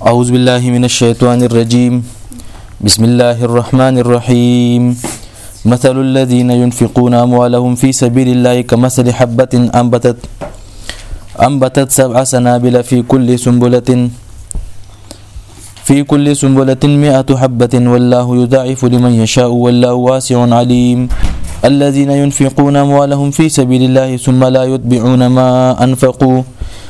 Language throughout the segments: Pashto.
أعوذ بالله من الشيطان الرجيم بسم الله الرحمن الرحيم مثل الذين ينفقون أموالهم في سبيل الله كمثل حبة أنبتت أنبتت سبع سنابل في كل سنبلة في كل سنبلة مئة حبة والله يضاعف لمن يشاء والله واسع عليم الذين ينفقون أموالهم في سبيل الله ثم لا يتبعون ما أنفقوا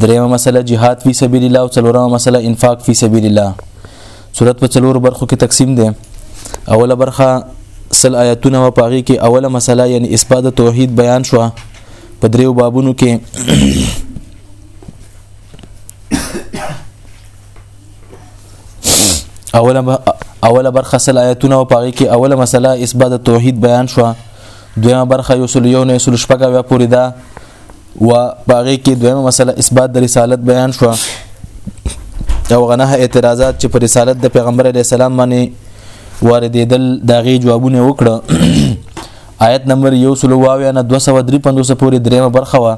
دریمه مسله جهاد فی سبیل الله او څلورمه مسله انفاق فی سبیل الله صورت په څلور برخو کې تقسیم ده اوله برخه سل آیاتونه و پاغي کې اوله مسله یعنی اثبات توحید بیان شو په دریو بابونو کې اوله اوله برخه سل آیاتونه او پاغي کې اوله مسله اثبات توحید بیان شو دویمه برخه یو سل یو نه سل شپږه پوری ده و باغې کې دویمه مسله اثبات د رسالت بیان شو او غنه اعتراضات چې پر رسالت د پیغمبر علی السلام باندې واردېدل داغي جوابونه وکړه آیت نمبر 1 لواوی نه 235 پورې دریمه برخه وا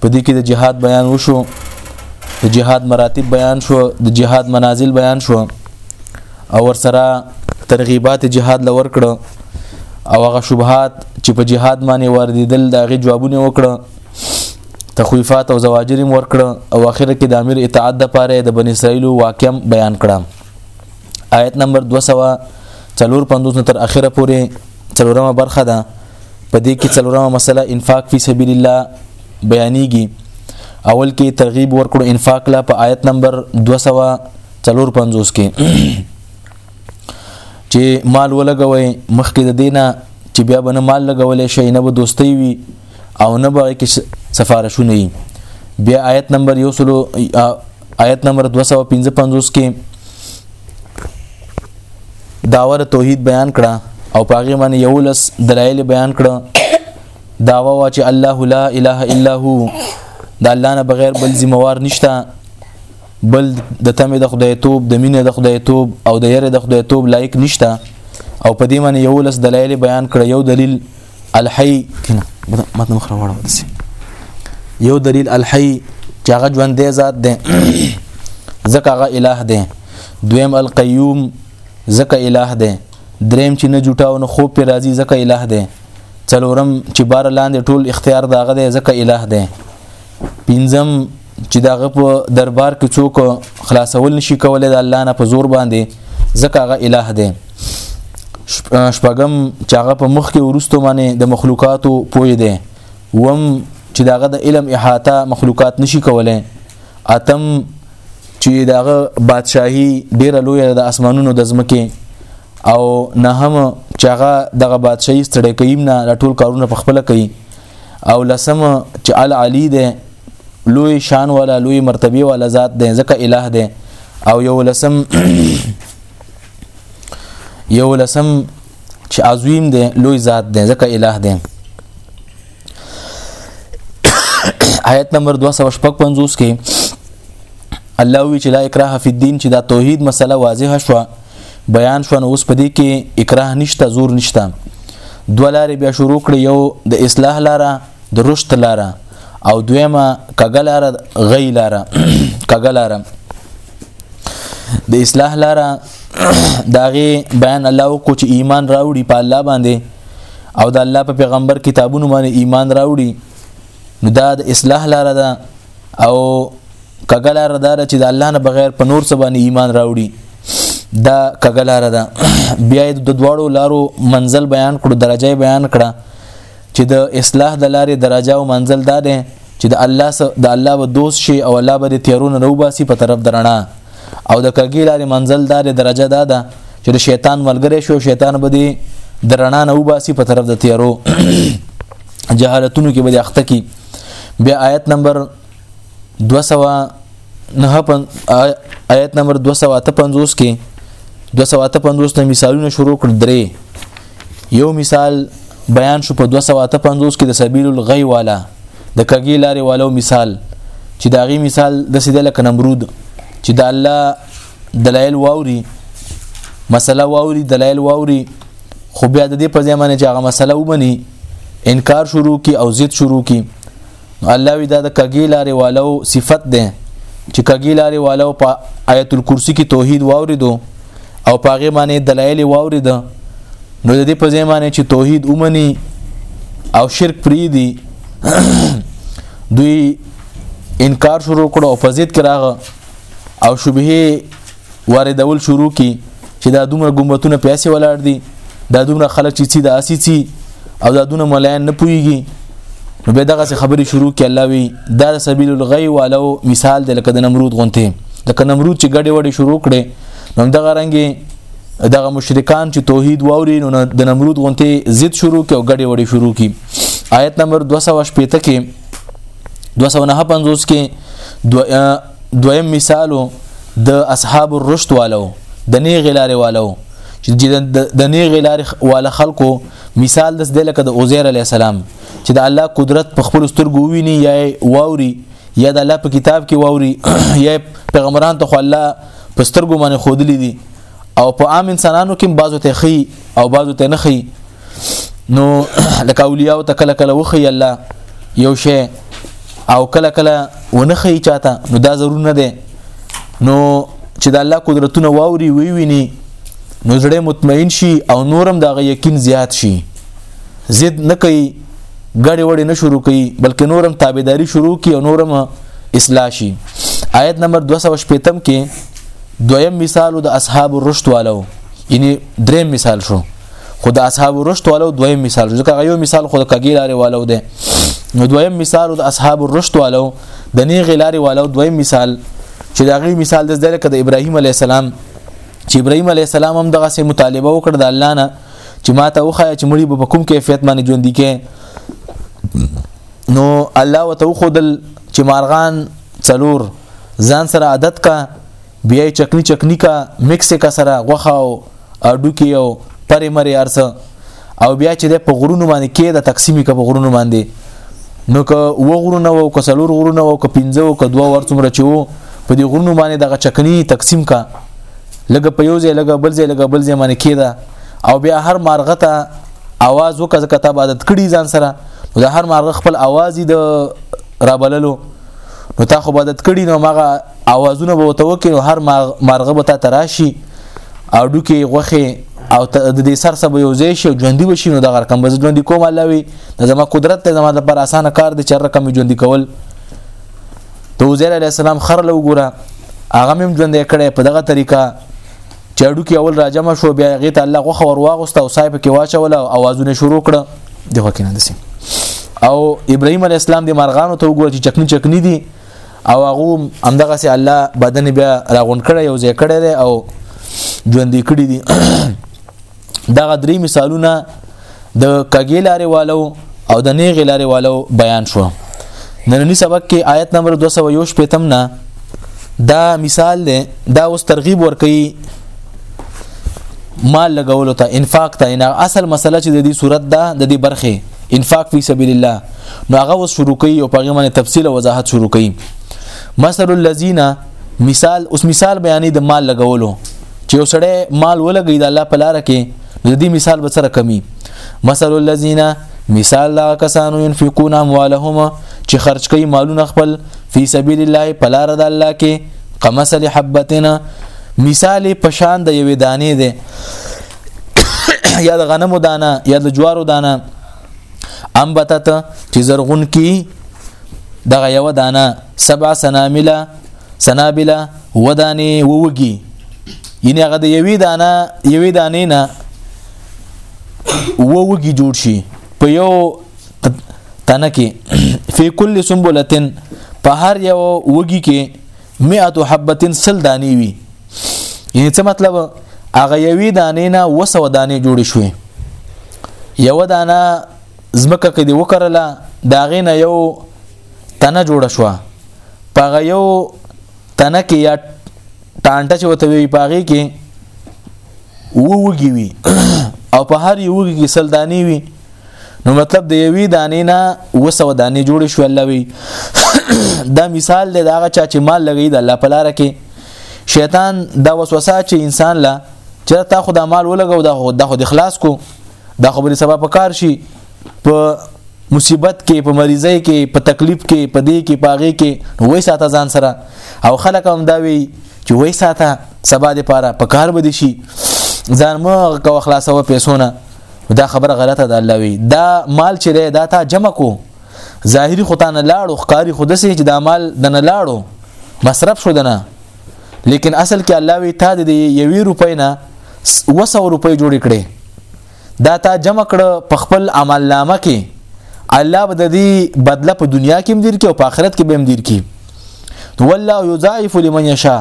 په دې کې د جهاد بیان وشو د جهاد مراتب بیان شو د جهاد منازل بیان شو او ورسره ترغیبات جهاد لور کړو او هغه شبهات چې په جهاد باندې واردېدل دا غي جوابونه وکړه تخویفات او زواجر ور کړ او اخر کې د امیر اطاعت د پاره د بنی اسرائیل واقع بیان کړه آیت نمبر 250 تر اخره پورې څلورمه برخه ده په دې کې څلورمه مسله انفاق فی سبیل الله بیانېږي اول کې ترغیب ورکړو انفاق لا په آیت نمبر 200 څلور پنځوس کې چې مال ولګوي مخکې د دینه چې بیا به نه مال لګولې شي نه به دوستي وي او نه به کې سفارشونه وي بیا آیت نمبر یو سلو آیت نمبر 255 کې داور توحید بیان کړه او پاغه باندې یو لس دلایل بیان کړه داوا وا چې الله لا اله الا هو د الله نه بغیر بل ذمہوار نشته بل د تمه د خدای توب د مینې د خدای توب او د یره د خدای توب لایق نشته او په دې معنی یو لس دلایل بیان کړ یو دلیل الحی کنه متن مخ راوړم دسی یو دلیل الحی چې هغه ژوند دی ذات دی ځکه هغه الٰه دی دویم القیوم ځکه الٰه دی دریم چې نه جوټاو نه خوب پر راضي ځکه الٰه دی څلورم چې بار لاندې ټول اختیار داغه دی ځکه الٰه دی پنځم چې دغه په دربار کې څوک خلاصول نشي کولای د الله نه په زور باندې ځکه هغه الٰه دی شپږم چې هغه په مخ کې ورستو باندې د مخلوقاتو پوی دی وم چې دغه د علم احاطه مخلوقات نشي کولای اتم چې دغه بادشاهي ډیره لوی د اسمانونو د ځمکه او نه هم چې هغه دغه بادشاهي ستړی کيم نه ټول کارونه په خپل کوي او لسم چې العلی ده لوی شان والا لوی مرتبه والا ذات ده ځکه الہ ده او یو لسم یو لسم چې عظیم ده لوی ذات ده ځکه الہ ده آیت نمبر 255 کې الله وی چې لا اکراه فی الدین چې دا توحید مسله واضحه شوه بیان شو نو اوس په دې کې اکراه نشته زور نشته دوه لارې بیا شروع کړې یو د اصلاح لاره د رشد لاره او دویمه کګه لاره غی لاره کګه لاره د اصلاح لاره داغه بیان الله کو چې ایمان راوړي په الله باندې او د الله په پیغمبر کتابونو باندې ایمان راوړي نو دا د اصلاح لاره ده او کګلار دار چې د الله نه بغیر په نور څه باندې ایمان راوړي دا کګلار ده بیا د دواړو لارو منزل بیان کړو درجه بیان کړه چې د اصلاح د لارې درجه او منزل دا ده چې د الله سره د الله و دوست شي او الله به د تیرونو نو باسي په طرف درنا او د کګی لارې منزل دا ده درجه دا ده چې د شیطان ملګری شو شیطان به دی درنا نو باسي په طرف د تیرو جهالتونو کې به اخته کی بیا آیت نمبر 200 نه پن آیت نمبر 255 کې 255 نه مثالونه شروع کړ درې یو مثال بیان شو په 255 کې د سبیل الغی والا د کګی لارې والو مثال چې دا غي مثال د سیده لکه نمرود چې د الله دلایل واوري مسله واوري دلایل واوري خو بیا د دې په ځای باندې چې هغه مسله ومني انکار شروع کی او ضد شروع کی الله وی دا د کګی لارې والو صفت ده چې کګی لارې والو په آیت الکرسی کې توحید واوریدو او پاغه باندې دلایل واورید نو د دې په ځای باندې چې توحید ومني او شرک پری دی دوی انکار شروع کړو او فزید کراغه او شبهه واردول شروع کی چې دا دومره ګمبتونه پیسې ولاړ دي دا دومره خلک چې سي دا اسی سي او دا دونه ملایان نه پويږي نو به دغه خبرې شروع کړي الله وی دا سبیل الغی والو مثال د لکه د نمرود غونته لکه نمرود چې ګډه وډه شروع کړي نو دغه رنګي دغه مشرکان چې توحید ووري نو د نمرود غونته ضد شروع کړي او ګډه وډه شروع کړي آیت نمبر 218 کې 259 کې دو دویم مثال د اصحاب الرشد والو د نه غلار والو چې د نه غلار وال خلکو مثال د لکه د عزیر علی السلام چې د الله قدرت په خپل سترګو ویني یا واوري یا د الله په کتاب کې واوري یا پیغمبران ته خو الله په سترګو باندې خودلې دي او په عام انسانانو کې بعضو ته خي او بعضو ته نه خي نو لکه اولیاء ته کله کله وخی الله یو شی او کله کله ونخی چاته نو دا ضرور نه دی نو چې د الله قدرتونه واوري وی ویني نو زړه مطمئن شي او نورم دا غي یقین زیات شي زید نه کوي غړي وړي نه شروع کوي بلکې نورم تابعداري شروع کوي او نورم اصلاح شي آیت نمبر 215 کې دویم مثال د اصحاب الرشد والو یعنی دریم مثال شو خو د اصحاب الرشد والو دویم مثال ځکه یو مثال خو د کګی لارې والو دی نو دویم مثال د اصحاب الرشد والو د نیغې لارې والو دویم مثال چې دا غي مثال د ځل کده ابراهیم علی السلام چې ابراهیم علی السلام هم دغه سه مطالبه وکړه د الله نه چې ما ته وخه چې مړي په کوم کیفیت باندې ژوند کې نو الله وتو خدل چې مارغان څلور ځان سره عادت کا بیا یې چکنی چکنی کا مکس کا سره غوخه او اډوکی او پرې مرې ارسه او بیا چې د په غرونو باندې کې د تقسیمې کا په غرونو باندې نو که و غرونه او که سلور غرونه او که پنځه او که دوه ورڅومره چې وو په دې غرونو باندې دغه چکنی تقسیم کا لګ په یو ځای لګ بل ځای لګ بل ځای باندې کېده او بیا هر مارغه ته आवाज وکړه کته عبادت کړي ځان سره د هر مارغه خپل आवाज د رابللو نو تا خو عبادت کړي نو مغه اوازونه به وته وکړي هر مارغه به تا تراشي او ډوکي غوخه او د دې سر سبه یو ځای شي ژوندۍ وشي نو دغه رقم به ژوندۍ کوم الله وي د زما قدرت ته زما د پر اسانه کار دي چې رقم ژوندۍ کول ته وزیر علی السلام خر له وګوره هغه مم ژوندۍ کړي په دغه طریقه چاډو کې اول راجم شو بیا غیت الله غوخه ور واغسته او صاحب کې واچول او اوازونه شروع کړه دغه کې نه دسي او ابراهيم عليه السلام د مرغانو ته وګورئ چې چکني چکني دي او هغه همدغه سي الله بدن بیا راغون کړي او ځای کړي دي او ژوند کړي دي دغه درې مثالونه د کګیلاره والو او د نیغه لاره والو بیان شو نننی سبق کې آیت نمبر 221 پتم نه دا مثال دی دا اوس ترغیب ورکي مال لګولو ته انفاق ته نه اصل مسله چې د دې صورت ده د دې برخه انفاق فی سبیل الله نو هغه وس شروع کوي او په هغه باندې تفصیل او وضاحت شروع کوي مثل الذین مثال اوس مثال بیانې د مال لګولو چې یو سړی مال ولګي د الله په لار کې د دې مثال به سره کمی مثل الذین مثال دا کسانو ينفقون اموالهم چې خرج کوي مالونه خپل فی سبیل الله په لار د الله کې قمثل حبتنا مثال پشان د یوې دانې ده یا د غنمو دانه یا د جوارو دانه انبتت چې زرغون کی دغه یو دانه سبع سنامله سنابله ودانی ووږي یعنی هغه د یوې دانه یوې دانې نه ووږي جوړ شي په یو تنه کې فی کل سنبلتن په هر یو وږي کې 100 حبه سل دانی وی یعنی څه مطلب هغه یوی دانې نه وسو دانې جوړ شوې یو دانه زمکه کې دی وکړله دا غینه یو تنه جوړ شو پغه یو تنه کې یا ټانټه چې وته وی پاغي کې ووږي وي او په هر یو کې سلدانی وي نو مطلب د یوې دانې نه وسو دانې جوړې شو الله وی دا مثال دی دا چا چې مال لګی د الله په لار کې شیطان دا وسوسه چې انسان لا چې تا خو دا مال ولګو دا خو د خو د خلاص کو دا خبرې سبا په کار شي په مصیبت کې په مریضۍ کې په تکلیف کې په دې کې پاغې کې وای ساته ځان سره او خلک هم دا وی چې وای ساته سبا د پاره په کار بده شي ځان مو کو خلاصو پیسونه دا خبره غلطه ده الله وی دا مال چې دی دا تا جمع کو ظاهری خو تانه لاړو ښکاری خو دسې چې دا مال دنه لاړو مصرف شو دنه لیکن اصل کې الله وی تا د یوې روپۍ نه 200 روپۍ جوړې کړې دا تا جمع کړه په خپل عمل نامه کې الله به د دې بدله په دنیا کې مدیر کې او په آخرت کې به مدیر کې والله یضاعف لمن یشاء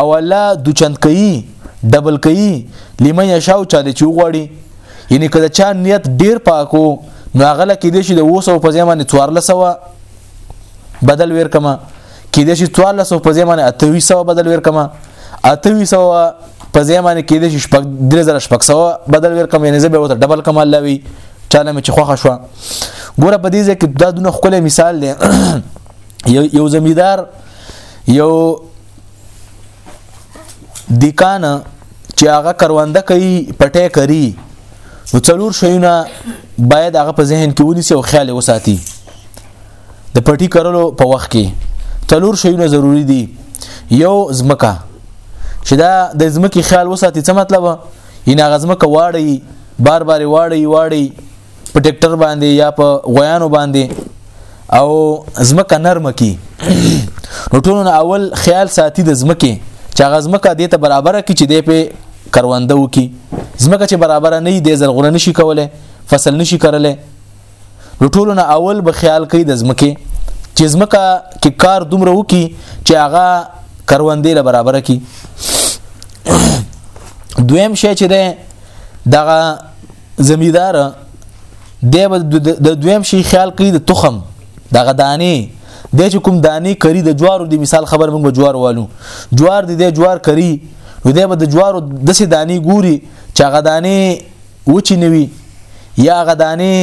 او الله د چند کوي ډبل کوي لمن یشاو چا دې چې وغواړي یعنی کله چا نیت ډیر پاکو نو هغه لکه دې چې د وسو په ځای باندې 1400 بدل ور کما کې دې چې 1400 په ځای باندې 2800 بدل ور کما 2800 په ځای باندې کې دې چې 3600 بدل ور کما یعنی زه به وته ډبل کما الله وی چاله مې چې خوخه شو ګوره په دې ځای کې دا دونه خپل مثال دی یو یو زمیدار یو دیکان چې هغه کرونده کوي پټه کوي نو څلور شیونه باید هغه په ذهن کې ونیسي او خیال وساتي د پټي کرلو په وخت کې څلور شیونه ضروری دي یو زمکه چې دا د زمکه خیال وساتي څه مطلب ینه غزمکه واړی بار بار واړی واړی په ټریکټر باندې یا په غویانو باندې او زمکه نرمه کی نو ټولو اول خیال ساتي د زمکه چې هغه زمکه دې ته برابر کی چې دې په کرونده وکي زمکه چې برابر نه دی زرغونه نشي کوله فصل نشي کرله نو ټولو نه اول به خیال کوي د زمکه چې زمکه کې کار دومره وکي چې هغه کروندې له برابر کی دویم شی چې ده دغه زمیدار دی د دویم شي خیال کوي د تخم د غدانې د چې کوم دانې کری د جوارو د مثال خبر موږ جوار والو جوار د جوار کری نو دی به د جوارو دسې دانې ګوري چې غدانې وچی نوي یا غدانې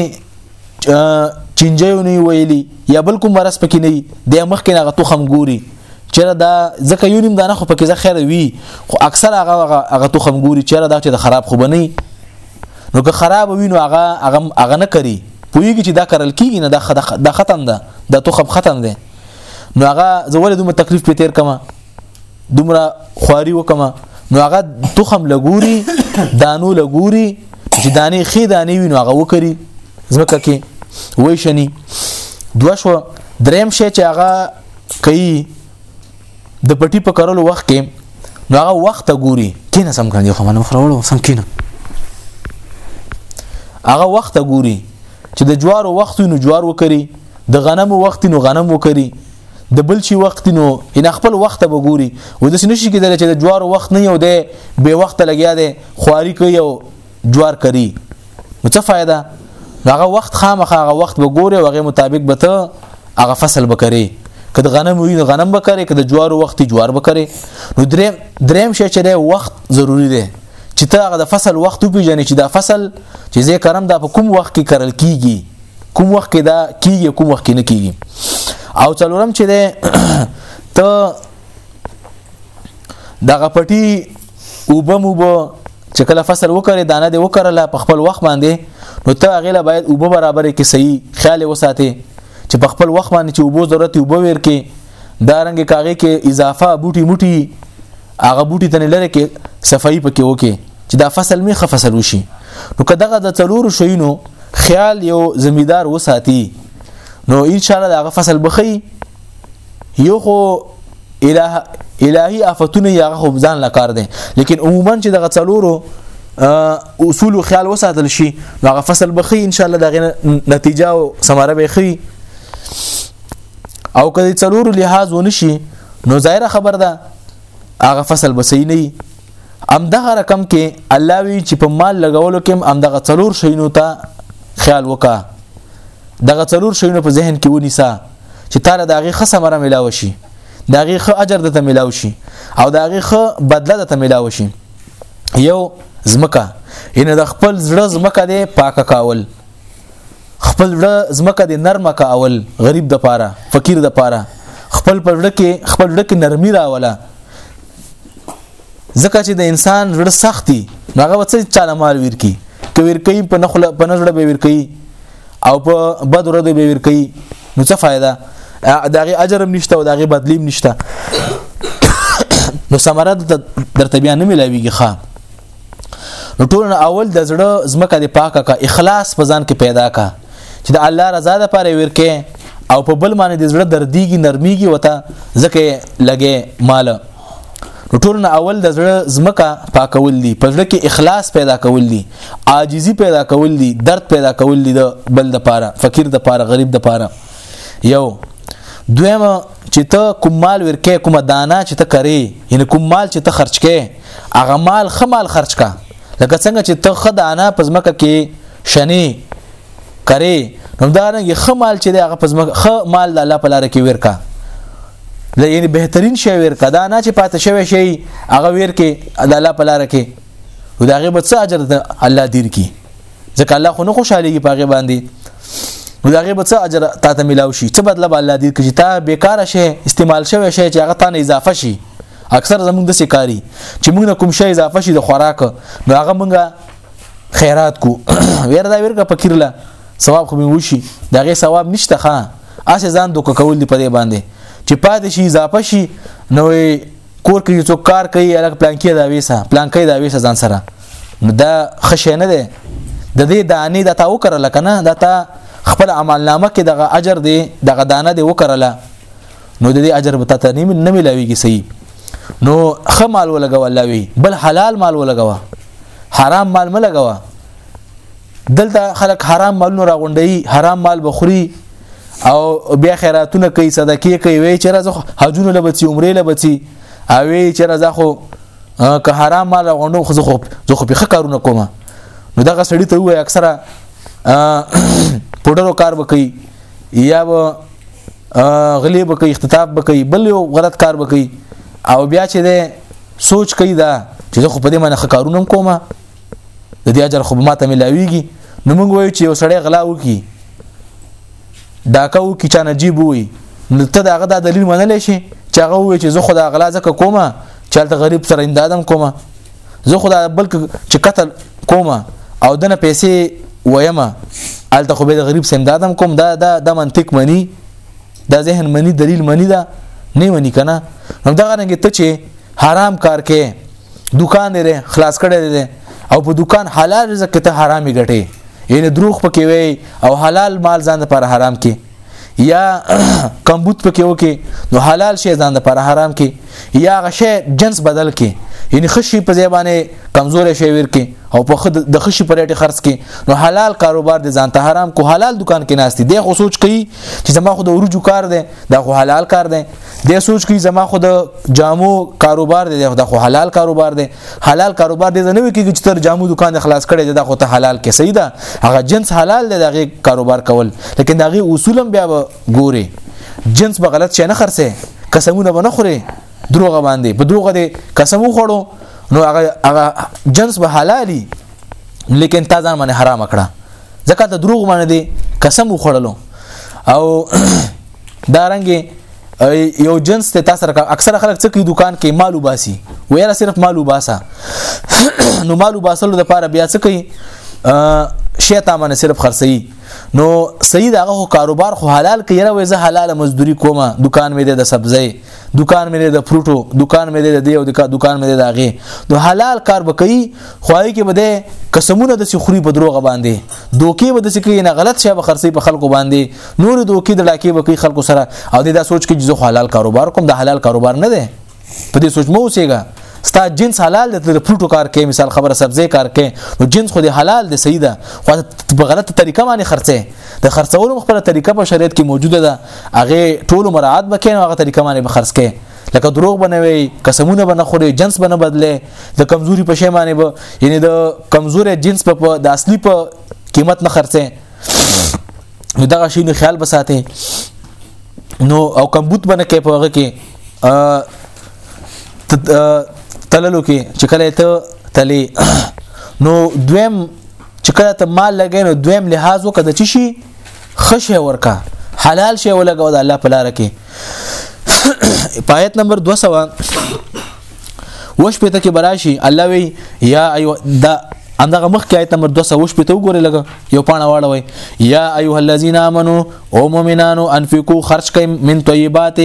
چنجیو نه ویلي یا بل کوم مرض پکې نه دی مخکې هغه تخم ګوري چیرې دا ځکه یو نیم دانه خو پکې ځکه خیر وي خو اکثر هغه هغه تخم ګوري چیرې دا چې د خراب خو بنئ نو که خراب وي نو هغه هغه هغه نه کوي پوهیږي چې دا کرل کیږي نه دا ختم ده دا تخم ختم ده نو هغه زول دومره تکلیف په تیر کما دومره خواري وکم نو هغه تخم لګوري دانو لګوري چې دانې خې دانې وي نو هغه وکري ځمکه کې وای شني دوه شو دریم شی چې هغه کوي د پټي په کرلو وخت کې نو هغه وخت ګوري کینه سم کړی خو منو خرولو سم کینه هغه وخت ګوري چې د جوارو وخت نو جوار وکري د غنمو وخت نو غنم وکري د بل شي وخت نو ان خپل وخت به ګوري و د سنشي کېدل چې د جوار وخت نه یو دی به وخت لګیا دی خواري کوي او جوار کوي نو څه فائدہ هغه وخت خامخ هغه وخت به ګوري هغه مطابق به ته هغه فصل بکري که د غنم وي غنم بکري که د جوار وخت جوار بکري نو دریم دریم شې چې د وخت ضروری دی چې ته هغه د فصل وخت پیژنې چې دا فصل چې زه کرم دا په کوم وخت کې کرل کیږي کوم وخت کې دا کیږي کوم وخت کې نه کیږي او څلورم چې ده ته دغه پټي وبم وب چې کله فصل وکړي دانه دی وکړله په خپل وخت باندې نو ته غیله باید وب برابرې کې صحیح خیال وساتې چې په خپل وخت باندې چې وبو ضرورت وب ور کې دا رنګ کاغه کې اضافه بوټي موټي هغه بوټي تنه لره کې صفائی پکې وکي چې دا فصل می خفصل وشي نو کداغه د څلور شوینو خیال یو زمیدار وساتي نو ان شاء الله دا فصل بخي یو خو الہ الہی آفتونه یغه خو ځان لکار دي لیکن عموما چې دغه څلورو اصول او خیال وساتل شي هغه فصل بخي ان شاء الله دغه نتیجه او ثمره بخي او کله څلورو لحاظ ونشي نو ظاهره خبر ده هغه فصل به صحیح نه ام دغه رقم کې الله وی چې په مال لګولو کې ام دغه څلور شینو ته خیال وکا دغه څلور شینو په ذهن کې ونیسا چې تعالی دغه خصه مره ملاو شي دغه خ اجر د ته ملاو شي او دغه خ بدله د ته ملاو شي یو زمکه ان د خپل زړه زمکه دی پاکه کاول خپل ځړه زمکه د نرمه کا اول غریب د پاره فقیر د پاره خپل پړړه کې خپل ځړه کې نرمي راوله ځکه چې د انسان ځړه سختي هغه وڅ چاله مال ویر کی کویر کوي په نخله په نزړه به ویر کوي او په بد ورځ به ویر کوي نو څه فائدہ داغه اجر هم نشته او داغه بدلی هم نشته نو سمره درته بیا نه ملاویږي ښا نو ټول اول د زړه زمکه دی پاکه کا اخلاص په ځان کې پیدا کا چې د الله رضا د پاره ورکه او په بل باندې د زړه دردیږي نرمیږي وته ځکه لګې مال ټول نه اول د زړه زمکه پاکول دي په زړه کې اخلاص پیدا کول دي عاجزي پیدا کول دي درد پیدا کول دي د بل د پاره فقیر د پاره غریب د پاره یو دویم چې ته کوم مال ورکې کوم دانا چې ته کرې یعنی کوم مال چې ته خرج کې هغه مال خمال خرج کا لکه څنګه چې ته خدانه پزمکه کې شنی کرے نو دا رنګ خمال چې هغه پزمکه خ مال د الله په لار کې ورکا یعنی بهترین شی ورکا دا نه چې پاتې شوی شی هغه ورکه د الله په لار کې او دا غیبت څه اجر ده الله دیر کی ځکه الله خو نه خوشاليږي پاګه باندې نو دا غیبت څه اجر تا ته ملاوي شي څه بدله الله دیر کی چې تا بیکاره شي استعمال شوی شي چې هغه تا نه اضافه شي اکثر زمونږ د سکاري چې موږ کوم شی اضافه شي د خوراک نو هغه موږ خیرات کو ویر دا ورګه فقیرله ثواب خو به وشي دغه ثواب نشته ښا اسه ځان دوک کول دی په دې باندې چې پاتې شي اضافه شي نو کور کې څوک کار کوي الګ پلان کې دا ویسه پلان کې دا ویسه ځان سره نو دا خشه نه ده د دې دانې د تا وکړه لکنه د تا خپل عمل نامه کې دغه اجر دی دغه دانه دی وکړه نو د دې اجر به تاسو نه ملاويږي صحیح نو خه مال ولګوا الله وی بل حلال مال ولګوا حرام مال ملګوا دلته خلک حرام مالونه راغونډي حرام مال بخوري او بیا خیراتونه کوي صدقې کوي وی چې راځه حجونه لبچي عمره لبچي او وی چې راځه خو که حرام مال غونډو خو خو زه خو په کارونه کوم نو دغه سړی ته وای اکثره پودرو کار وکي یا غلی به کوي اختطاف به کوي بل یو غلط کار به کوي او بیا چې ده سوچ کوي دا چې زه خو په دې باندې خکارونه کوم د دې اجر خو ماته ملاويږي نو موږ وایو چې یو سړی غلا وکي ډاکو کی چا نجیب وي نو ته داغه دا دلیل منلی شي چې هغه وایي چې زه خو دا غلا ځکه کوم چې تل غریب سره امدادم کوم زه خو دا بلک چې قتل کوم او دنه پیسې ویم الته خو به د غریب سمدادم کوم دا دا د منطق منی دا ذهن منی دلیل منی دا نه منی کنه هم دا غره ته چې حرام کار کې دکان لري خلاص کړي لري او په دکان حلال رزق ته حرامي ګټي یعنی دروغ پکې وي او حلال مال ځان لپاره حرام کې یا کمبوت پکې وکي نو حلال شي ځان د پر حرام کې یا غشه جنس بدل کې یعنی خشي په زیبانه کمزور شي ور کې او په خد د خشي پر لټه خرڅ کې نو حلال کاروبار دي ځان ته حرام کو حلال دکان کې ناشتي دی خو سوچ کوي چې زما خو د ورجو کار دی دا خو حلال کار دی د سوچ کی زما خو د جامو کاروبار دی دا خو حلال کاروبار دی حلال کاروبار دی نه وی کیږي چې تر جامو دکان خلاص کړي دا خو ته حلال کې صحیح ده هغه جنس حلال دی دغه کاروبار کول لیکن دغه اصولم بیا ګوري جنس به غلط شي نه خرڅه قسمونه به نه خوري دروغ باندې په دروغ دي قسم وخورو نو هغه هغه جنس به حلالي لیکن تا ځان باندې حرام کړه ځکه ته دروغ باندې قسم وخورلو او دا رنګ یو جنس ته تاسو راکړه اکثره خلک څه کوي دکان کې مالو باسي ویره صرف مالو باسا نو مالو باسلو د پاره بیا څه کوي شیطان باندې صرف خرڅي نو صحیح دغه کاروبار خو حلال کوي را وځه حلال مزدوري کومه دکان مې د سبزی دکان مې د فروټو دکان مې د دی او دکان مې د هغه نو حلال کار وکړي خوای کې بده قسمونه د سخري په دروغ باندې دوکي به د سکري نه غلط شي به خرڅي په خلکو باندې نور دوکي د ډاکي به کوي خلکو سره او دا سوچ کې چې حلال کاروبار کوم د حلال کاروبار نه دی په دې سوچ مو اوسېګا ستا جنس حلال دی د فروټو کار کوي مثال خبره سبزی کار کوي نو جنس خو دی حلال دی صحیح ده خو په غلطه طریقه باندې خرڅه د خرڅولو خپل طریقه په شریعت کې موجوده ده هغه ټول مراعات بکې نو هغه طریقه باندې به خرڅ کوي لکه دروغ بنوي قسمونه بنه خوري جنس بنه بدله د کمزوري په شی باندې به یعنی د کمزوري جنس په د اصلي په قیمت نه خرڅه نو دغه شی نو خیال بساته نو او کمبوت بنه کې په هغه کې تللو کې چې کله ته تلی نو دویم چې کله ته مال لګې نو دویم لحاظ وکړه چې شي خشه ورکا حلال شی ولګو د الله په لار کې پایت نمبر 200 وش پته کې براشي الله وی یا ایو دا اندغه مخ کې آیت نمبر 200 پته وګوره لګ یو پاڼه واړوي یا ایه الذین آمنو او مؤمنانو انفقوا خرج کئ من طیبات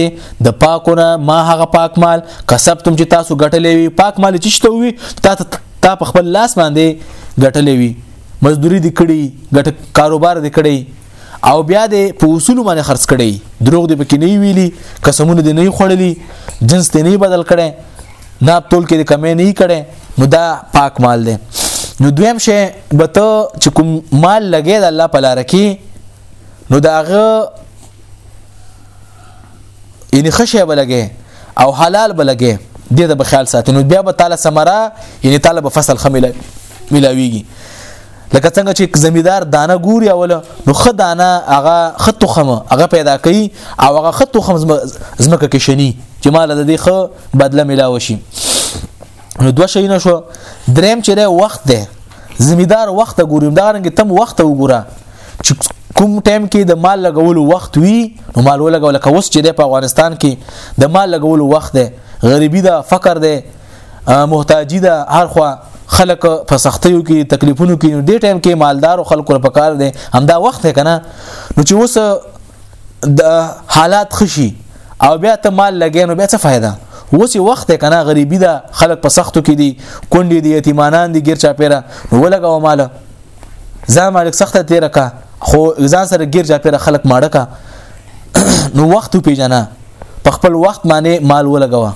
د پاکونه ما هغه پاک مال کسبتم چې تاسو ګټلې وي پاک مال چې شته وي تا په خپل لاس باندې ګټلې وي مزدوري دې کړي ګټ کاروبار دې کړي او بیا دې په اصول باندې خرڅ کړي دروغ دې پکې نه ویلي قسمونه دې نه خړلي جنس دې نه بدل کړي نه تول کې کمې نه کړي نو دا پاک مال دی نو دویم شی به ته چې کوم مال لګې د الله په لار کې نو داغه یعنی خشه بلګي او حلال بلګي د دې په خیال ساتنو بیا به تعالی سمرا یعنی تعالی به فصل خمیل ملاویږي لکه څنګه چې زمیدار دانه ګوري اوله نو خ دانه هغه خط خمه هغه پیدا کوي او هغه خط خمه زمکه کې شني چې مال د دې خ بدله ملاوي شي نو دوه شي نه شو دریم چې وخت ده زمیدار وخت ګوریم دا رنګ تم وخت وګوره چې کوم ټایم کې د مال لګولو وخت وي نو مال ولګول که اوس چې د په افغانستان کې د مال لګولو وخت دی غریبي ده فقر دی محتاجی ده هر خوا خلک په سختیو کې تکلیفونو کې نو د ټایم کې مالدار او خلکو په کار دی همدا وخت دی کنه نو چې اوس د حالات خشي او بیا ته مال لګې نو بیا څه فائدہ اوس وخت کنه غریبی ده خلک په سختو کې دي کونډې دي یتیمانان دي غیر چا پیره نو ولګاو مال ځان مالک سخته تیر کا خو ځان سره ګیر جا پیر خلک ماړه کا نو وخت پیژنه په خپل وخت باندې مال ولګوا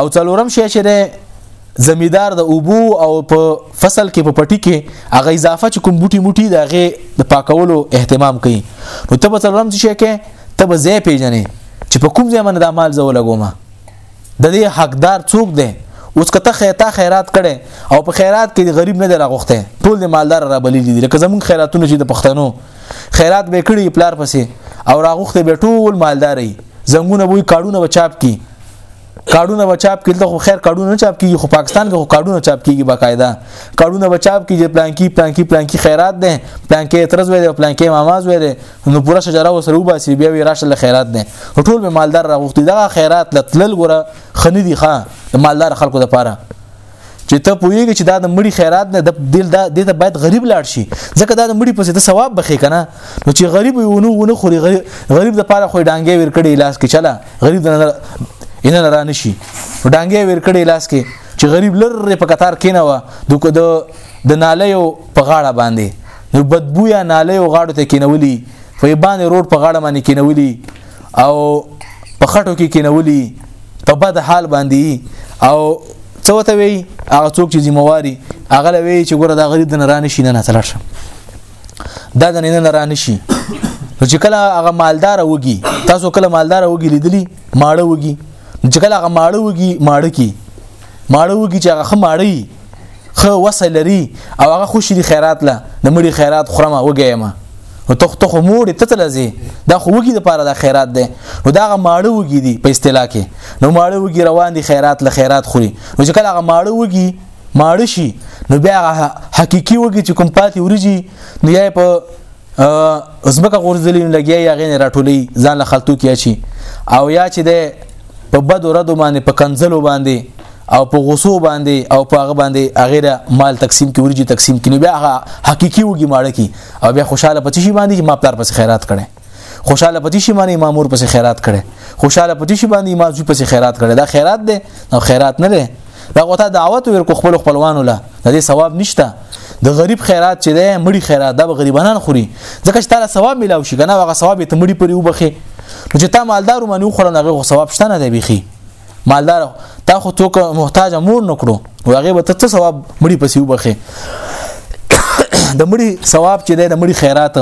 او څلورم شی چې زمیدار د اوبو او په فصل کې په پټي کې هغه اضافه چې کوم بوټي موټي د هغه د پاکولو اهتمام کوي نو ته به څلورم شی کې ته به ځای پیژنې چې په کوم ځای باندې د مال زو لګومه د دې حقدار څوک دی اوس کته خیتا خیرات کړي او په خیرات کې غریب نه دراغخته ټول د مالدار را بلی دي لکه زمون خیراتونه چې د پښتنو خیرات به کړي پلار پسې او راغخته به ټول مالداري زنګونه وې کارونه بچاپ کی کارونه بچاپ کې ته خو خیر کارونه چاپ کیږي خو پاکستان کې خو کارونه چاپ کیږي باقاعده کارونه بچاپ کیږي پلان کې پلان کې پلان کې خیرات ده پلان کې اعتراض وې ده پلان کې ماماز وې ده نو پورا شجره وسره وباسي بیا وی راشه له خیرات نه ټول به مالدار راغوښتي دا خیرات لتل ګره خني دي ښا د مالدار خلکو لپاره چې ته پوهیږي چې دا د مړي خیرات نه د دل دا د باید غریب لاړ شي ځکه دا د مړي پسې د ثواب بخې کنه نو چې غریب ونه ونه خوري غریب غریب د پاره خو ډانګې ور کړی لاس کې چلا غریب د نه نه رانه شي ډانګې ور کړی لاس کې چې غریب لره په قطار کې نه و د د نالیو په غاړه باندې نو بدبویا ناله او غاړو ته کینولي په باندې روډ په غاړه باندې کینولي او په خټو کې کینولي په بد حال باندې او څه وته وی هغه څوک چې ذمہواري هغه لوي چې ګوره دا غریب د نران شي نه نه تلل شم دا د نه نران شي نو چې کله هغه مالدار وږي تاسو کله مالدار وږي لیدلی ماړه وږي چې کله هغه ماړه وږي ماړه کی ماړه وږي چې هغه ماړه خو وسه لري او هغه خوشي دي خیرات له د مړي خیرات خرمه وګیم او تخ تخ موړي تتلزي دا خو وګي د پاره د خیرات ده نو دا ماړه وګي دي په اصطلاح کې نو ماړه وګي روان دي خیرات له خیرات خوري نو چې کله هغه ماړه وګي ماړه شي نو بیا حقيقي وګي چې کوم پاتې وريږي نو یې په ځمکه غورځلې نو لګیا یا غین راټولي ځان له خلطو کې اچي او یا چې ده په بد ردو باندې په کنزلو باندې او په غوسو باندې او په هغه باندې اغیره مال تقسیم کې ورجی تقسیم کې نو بیا هغه حقيقي وګي ماړه کې او بیا خوشاله پتی شي باندې چې ما پلار پس خیرات کړي خوشاله پتی شي باندې ما مور پس خیرات کړي خوشاله پتی شي باندې ما زوی پس خیرات کړي دا خیرات دی او خیرات نه دی دا غوته دعوت ورکو خپل خپلوانو له د دې ثواب نشته د غریب خیرات چې دی مړی خیرات دا به غریبانان خوري ځکه چې تعالی ثواب ملاو شي کنه هغه ثواب ته مړی پرې وبخي نو چې تا مالدار باندې وخوره هغه ثواب شته نه دی بيخي مالدار تا خو توک محتاج امور نکړو نو هغه به ته ثواب مړی پسې وبخي د مړی ثواب چې دی د مړی خیرات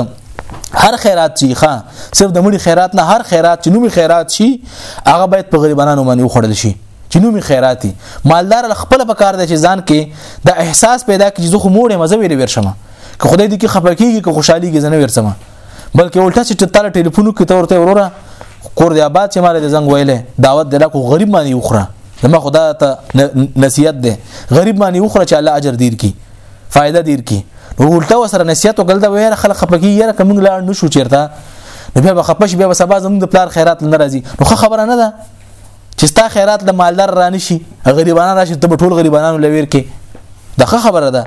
هر خیرات چې ښا صرف د مړي خیرات نه هر خیرات چې نومي خیرات شي هغه باید په غریبانو باندې وخوړل شي چې نومي خیراتي مالدار له خپل په کار دی چې ځان کې د احساس پیدا کړي زه خو موړې مزه ویلې ورشم که خدای دې کې خپه کیږي که خوشحالي کې زنه ورسم بلکې الټا چې تعالی ټلیفون کې تور ته وروره کور دی آباد چې مال دې زنګ ویلې دعوت دلا کو غریب باندې وخره زما خدا ته نصیحت ده غریب باندې وخره چې الله اجر دیر کی فائدہ دیر کی نو الټا وسره نصیحت وکړ دا ویره خلک خپه کیږي یره کوم لا نشو چیرته نو بیا خپش بیا سبا زموږ د پلار خیرات لنرازي نو خبره نه ده چې ستا خیرات له مالدار را نشي غریبانو راشي ته ټول غریبانو لویر کې دا خبره ده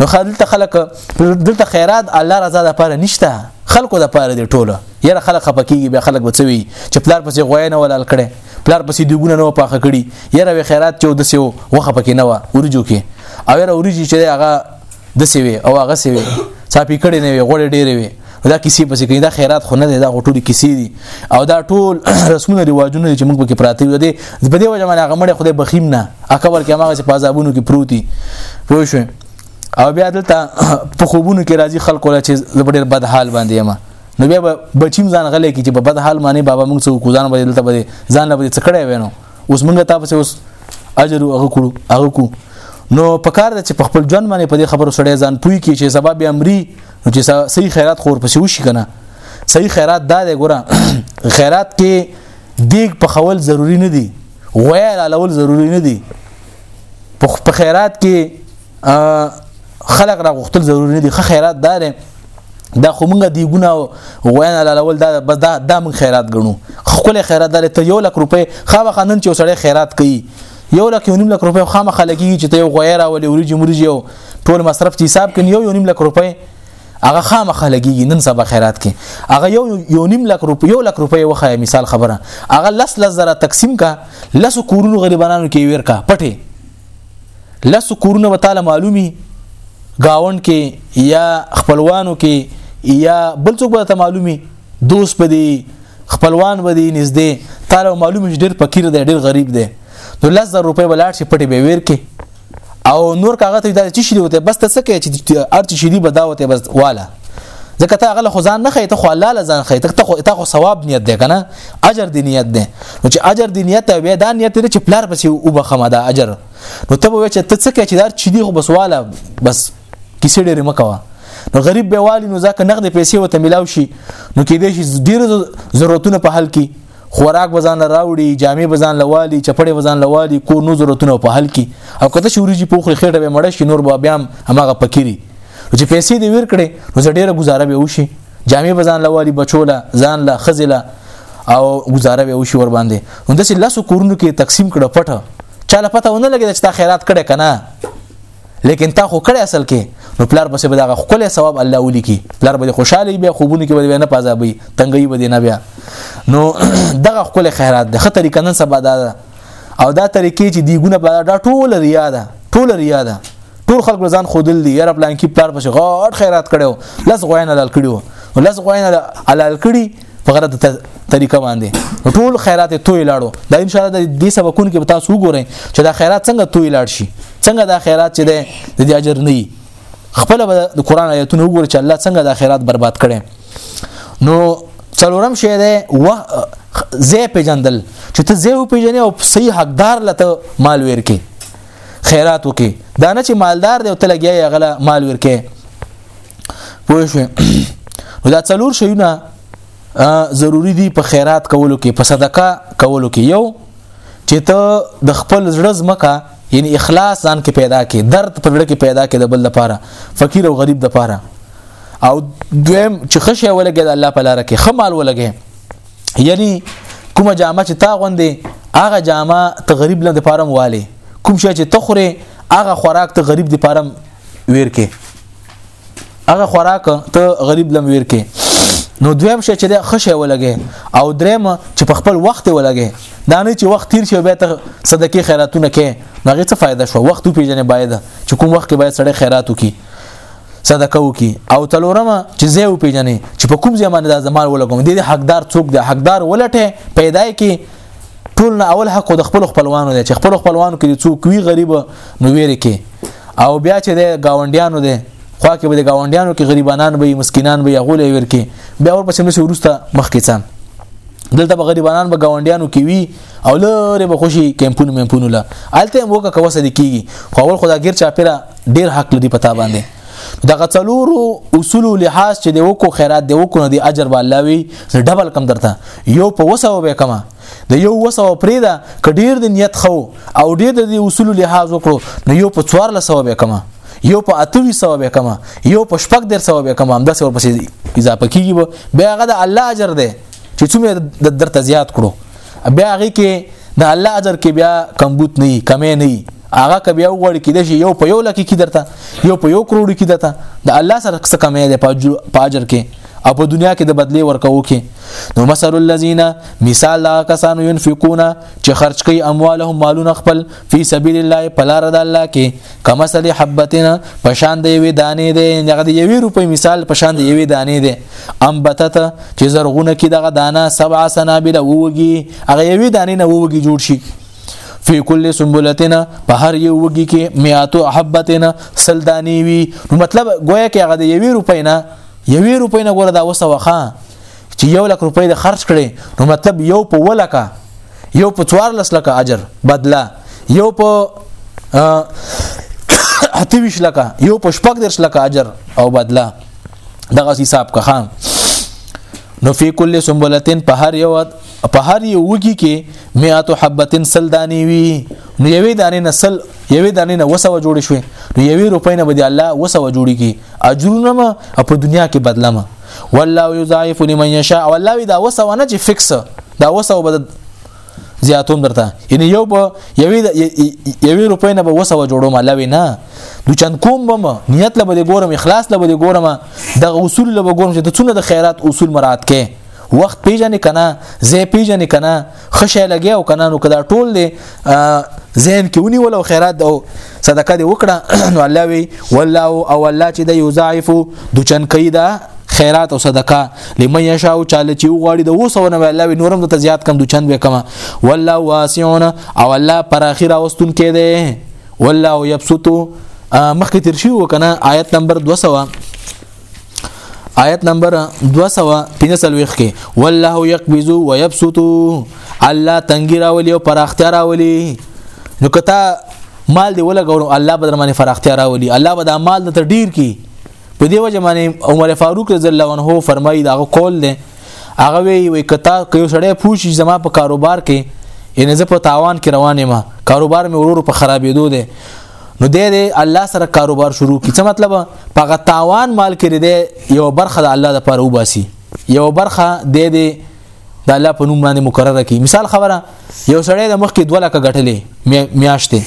نو خلک خلک دلته خیرات الله رضا ده پاره نشته خلکو د پاره دی ټوله یره خلک خپکیږي به خلک بچوي چې پلار پسې غوای نه ولال کړي پلار پسې دیګونه نه پاخه کړي یره وی خیرات چې ودسیو وخه پکې نه و ورجو کې او یره ورجی چې هغه د سی وی او هغه سی وی صافي کړي نه وي غوړې ډېرې وي دا کیسې پسې کوي دا خیرات خو نه دی دا غټول کیسې دي او دا ټول رسمونه رواجونه چې موږ پکې پراته یو دي په دې وجه باندې هغه مړ خدای بخیم نه اکبر کې هغه چې پازابونو کې پروتي پوه شو او بیا دلته په خوبونو کې راځي خلکو لا چې زبډیر بد حال باندې ما نو بیا بچیم ځان غلې کې چې په بد حال باندې بابا موږ څو کوزان باندې دلته باندې ځان لا باندې څکړې وینو اوس موږ تاسو اوس اجر هغه کړو هغه کو نو په کار د چې په خپل ژوند باندې په دې خبرو سړی ځان پوي کې چې سبب امري نو چې صحیح خیرات خور پسې وشي کنه صحیح خیرات دا دی ګوره خیرات کې دیګ په خول ضروری نه دی غویا لول ضروری نه دی په خیرات کې خلق را غختل ضروری نه دي خه خیرات دار دا خو مونږه دی ګنا غوین علول دا بس دا دا مونږ خیرات غنو خپل خیرات دار ته یو لک روپې خا وخنن چې سړی خیرات کوي یو لک یو نیم لک روپې خامہ خلګي چې ته یو غویر او لوري جمهور یو ټول مصرف چې حساب کړي یو یو نیم لک روپې هغه خامہ خلګي نن سبا خیرات کې هغه یو یو نیم لک روپې یو لک روپې وخه مثال خبره هغه لس لس زره تقسیم کا لس کورونو غریبانو کې ورکا پټه لس کورونه به تعالی معلومي گاون کې یا خپلوانو کې یا بل څوک به ته معلومي دوست به دی خپلوان به دی نږدې تعالی معلومي ډېر فقیر دی ډېر غریب دی نو لس زر روپۍ بلاړ شي پټي به ویر کې او نور کاغذ ته دا چې شي وته بس ته څه کوي چې ارچ شي دی بداوته بس والا ځکه ته هغه له خدان نه خې ته خو الله لزان خې ته خو ته خو ثواب نیت دی کنه اجر دی نیت دی نو چې اجر دی نیت وي دا نیت دی چې پلار پسې او بخمه دا اجر نو ته به چې ته څه کې چې دار چې دی خو بس والا بس کیسې ډېر مکوه نو غریب به والی نو ځکه نقد پیسې وته ملاو شي نو کې دې شي ډېر ضرورتونه په حل کې خوراک بزان راوړي جامې بزان لوالي چپړې بزان لوالي کو نو ضرورتونه په حل کې او کته شوري جی پوخ خېټه به مړ شي نور به بیا همغه پکيري چې پیسې دې ور کړې نو ډېره گزاره به وشي جامې بزان لوالي بچوله ځان لا خزله او گزاره به وشي ور باندې همداسې لاسو کورونو کې تقسیم کړه پټه چاله پته ونه لګي چې تا خیرات کړه کنه لیکن تا خو کړی اصل کې نو پلار بسې به دا خپل ثواب الله ولي کی پلار به خوشاله بیا خوبونه کې به نه پازابي تنګي به نه بیا نو دغه خپل خیرات ده خطرې کنن سبا دا او دا طریقې چې دی ګونه په دا ټول ریا ده ټول ریا ده ټول خلک ځان خودل دي یاره پلان کې پلار بسې غاټ خیرات کړو لس غوینه لال کړو لس غوینه لال کړی په غره د طریقه باندې ټول خیرات توی لاړو دا ان شاء الله د دې سبقونو کې تاسو وګورئ چې دا خیرات څنګه توی لاړ شي څنګه دا خیرات چې د دې اجر نه خپل د قران آیتونه وګورئ چې الله څنګه دا خیرات برباد کړي نو څلورم شی دی و زه پیجندل چې ته زه پیجنې او صحیح حقدار لته مال ورکې خیرات وکې دا نه چې مالدار دی او ته لګیا یې غلا مال ورکې پوه شو دا څلور شیونه ضروری دي په خیرات کولو کې په صدقه کولو کې یو چې ته د خپل زړه زمکه یعنی اخلاص ځان کې پیدا کې درد په لړ کې پیدا کې د بل لپاره فقیر او غریب لپاره او دویم چې خشه ولګي د الله په لار کې خمال ولګي یعنی کومه جامه چې تا غوندې هغه جامه ته غریب لپاره مواله کوم شي چې تخره هغه خوراک ته غریب لپاره ویر کې هغه خوراک ته غریب لم ویر کې نو دویم شې چې خشه ولګي او دریم چې په خپل وخت ولګي دا نه چې وخت تیر شي بیا ته صدقې خیراتونه کې هغه څه فائدہ شو وخت پیژنې باید چې کوم وخت کې باید سړی خیرات وکړي صدقه وکي او تلورمه چې زه و پیژنې چې په کوم ځای باندې دا زمان ولګم د حقدار څوک د حقدار ولټه پیدا کی ټول نه اول حق د خپل خپلوانو دی چې خپل خپلوانو کې څوک وی غریب نو ویری کې او بیا چې د گاونډیانو دی خو کې به د گاونډیانو کې غریبانان به مسکینان به یغول ویر کې بیا ور پسې نشي ورسته مخ کې څان دلته به غریبانان به گاونډیانو کې وی او لره به خوشي کمپونه ممپونه لا الته موګه کوسه د کیږي خو اول خدا غیر چا پیرا ډیر حق لدی پتا باندې دغه څلورو اصول لحاظ چې د وکو خیرات د وکو نه دی اجر به الله وي ډبل کم درته یو په وسو به کما د یو وسو پرې دا کډیر د نیت خو او ډیر د اصول لحاظ وکړو نو یو په 1400 به کما یو په 2800 به کما یو په شپږ در سو به کما همدا سو پسې اضافه کیږي بیا هغه د الله اجر دی چې څومره د درته زیات کړو بیا هغه کې د الله اجر کې بیا کمبوت نه کمې نه هغه ک بیا وړ کې د شي یو په یو لکه کې درته یو په یو کروڑ کې درته د الله سره څه کمې ده په اجر کې او په دنیا کې د بدلی ورکو کې نو مثل الذين مثال دا کسانو ينفقون چې خرج کوي اموالهم مالونه خپل فی سبیل الله په لار د الله کې کمثل حبتنا پشان دی وی دانې دی هغه د یوې روپۍ مثال پشان دی یوې دانې دی امبتت چې زرغونه کې دغه دانه سبع سنابل ووږي هغه یوې دانې نه ووږي جوړ شي فی کل سنبلتنا په هر یو وږي کې میاتو حبتنا سلدانی وی نو مطلب گویا کې هغه د یوې روپۍ نه یوې روپۍ نه ګوره دا وسه وخه چې یو لک روپۍ د خرج کړي نو مطلب یو په ولکه یو په 14 لکه اجر بدلا یو په اتویش لکه یو په شپږ درش لکه اجر او بدلا دغه حساب که خام نو فی کل سنبلتین په هر یو په هر یو وږي کې مئات حبتن سل دانی وی نو یوې دانې نه سل یوې دانې نه وسو جوړ شوې نو یوې روپۍ نه به دی الله وسو جوړیږي اجرونه ما په دنیا کې بدلمه والله یضاعف لمن یشاء والله دا وسونه چې فکس دا وسو بد زیاتوم درته یعنی یو به یوې یوې روپۍ نه به وسو جوړوم لوي نه د چند کوم بم نیت له بده ګورم اخلاص له بده ګورم د اصول له ګورم چې د څونه د خیرات اصول مراد کې وخت پیژنې کنه زه پیژنې کنه خشه لګي او کنه نو کدا ټول دی ذهن کې ونیول او خیرات او صدقه دی وکړه نو الله وی والله او الله چې د یضاعف د چن کیدا خیرات او صدقه لمن یشاء چاله چې وغواړي د وسو نه الله وی نورم د زیات کم د چند وکما والله واسعون او الله پر اخر اوستون کې دی والله یبسط مخکې تر شی وکنه آیت نمبر 200 آیت نمبر 245 کې والله يقبض ويبسط الله تنګي راولي او پراختیا راولي نو کته مال دی ولګورو الله بدر باندې فراختیا راولي الله به دا مال د ډیر کی په دی وجه باندې عمر فاروق رضی الله عنه فرمایي دا قول دی هغه وی وی کتا کيو سړی پوښي زما په کاروبار کې یعنی زه په تاوان کې روانې ما کاروبار مې ورور په خرابېدو دی نو دې دې الله سره کاروبار شروع کی څه مطلب په غتاوان مال کې دی یو برخه د الله لپاره وباسي یو برخه د دې د الله په نوم باندې مقرره کی مثال خبره یو سړی د مخ کې 2 لک غټلې میاشتې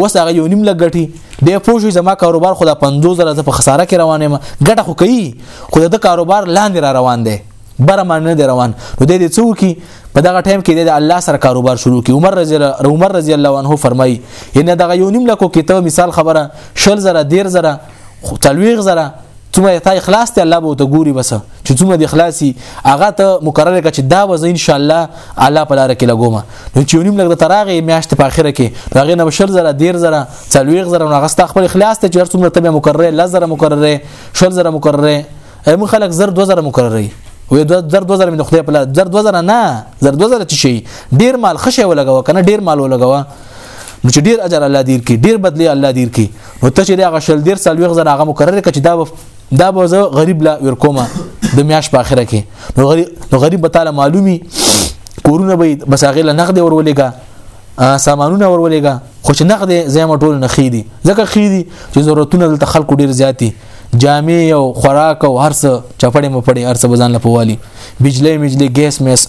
اوس هغه یو نیم لک غټي به پوښي زما کاروبار خو د 50000 په خساره کې روانه ما غټه خو کوي خو د کاروبار لاندې را روان دی بره مان نه روان نو د دې څو کې په دغه ټایم کې د الله سره کاروبار شروع کی عمر رضی عمر رضی الله عنه فرمایي ان دغه یو نیم لکو کې ته مثال خبره شل زره دیر زره تلويغ زره څومره ته اخلاص ته الله به ته ګوري بس چې څومره د اخلاصي هغه ته مقرره کړي چې دا وز ان شاء الله الله په لار کې لګوم نو چې ونیم لګ د تراغه میاشت په اخره کې هغه نه بشل زره دیر زره څلويغ زره هغه ست خپل اخلاص ته چې څومره ته مقرره لزر مقرره شل زره مقرره اي مو خلک زر 2000 مقرري وې د زر 2000 من خدای په لار زر 2000 نه زر 2000 چې شي ډیر مال خشه ولګاوه کنه ډیر مال ولګاوه نو چې ډیر اجر الله دیر کی ډیر بدلی الله دیر کی نو ته چې هغه شل ډیر سال ویغ زر هغه مقرره کچ دا دا به زه غریب لا ورکومه د میاش په اخره کې نو غریب نو غریب به تعالی معلومي کورونه به بس هغه له نقد ورولېګا سامانونه ورولېګا خو چې نقد زیمه ټول نه خېدي ځکه خېدي چې ضرورتونه د خلکو ډیر زیاتی جامع او خوراک او هرڅ چپړې مپړې هرڅ بزان لپوالي بجلی مجلی ګیس میس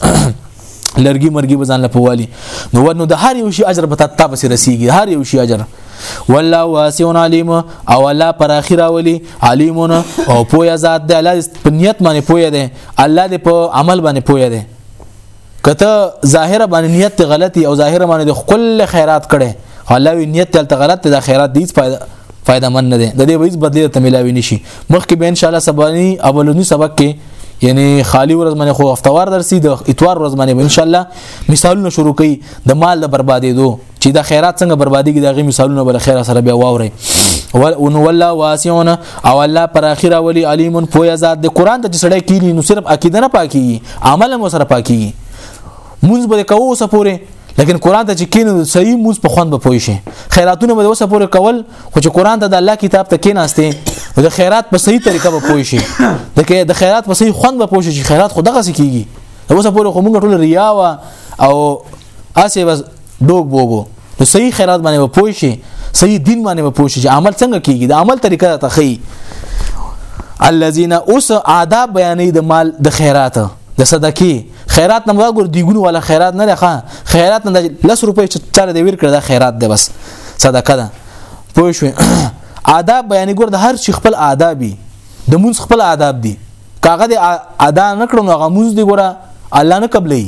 لرګي مرګي بزان لپوالي نو ورنو د هر یو شي اجر به تاسو پسې رسیږي هر یو شي اجر والله واسع علیم او الله پر اخر اولی علیمون او پویا ذات دی الله په نیت باندې پویا دی الله دې په عمل باندې پویا دی کته ظاهر باندې نیت ته غلطي او ظاهر باندې خپل خیرات کړي الله وی نیت ته غلط ته خیرات دې فائدہ فائدہ من نه ده د دې وېز بدلی ته ملاوي نشي مخکې به ان شاء الله سبانی اولونی سبق کې یعنی خالی ورځ باندې خو هفتوار درسي د اتوار ورځ باندې ان شاء الله مثالونه شروع کړي د مال د بربادېدو چې دا خیرات څنګه برباديږي دا غي مثالونه بل خیر سره بیا واوري ول ان ولا واسعون او الله پر اخره ولي عليم پویا ذات د قران ته سړی کینی نو صرف عقیده نه پاکي عمل مو سره پاکي مونږ به کوو سپوره لیکن قران ته چې کینې صحیح موز په خوند به پوي شي خیراتونه به وسه پوره کول خو چې قران ته د الله کتاب ته کیناسته د خیرات په صحیح طریقه به پوي شي د خیرات په صحیح خوند به پوي شي چې خیرات خو دغه سکیږي اوسه پوره خو موږ ټول ریا او اسه بس ډوب وګو نو صحیح خیرات باندې به پوه شي صحیح دین باندې به پوه شي چې عمل څنګه کیږي د عمل طریقه ته خي الذين اوس آداب بیانې د مال د خیرات د صدقې خیرات نه وګور دیګونو ولا خیرات نه لخوا خیرات نه 10 روپۍ چې تر دې ور کړ دا خیرات دی بس صدقه ده پوه شو آداب بیانې ګور د هر شي خپل آدابي د مونږ خپل آداب دي کاغه د ادا نکړو نو هغه مونږ دی ګوره الله نه قبلې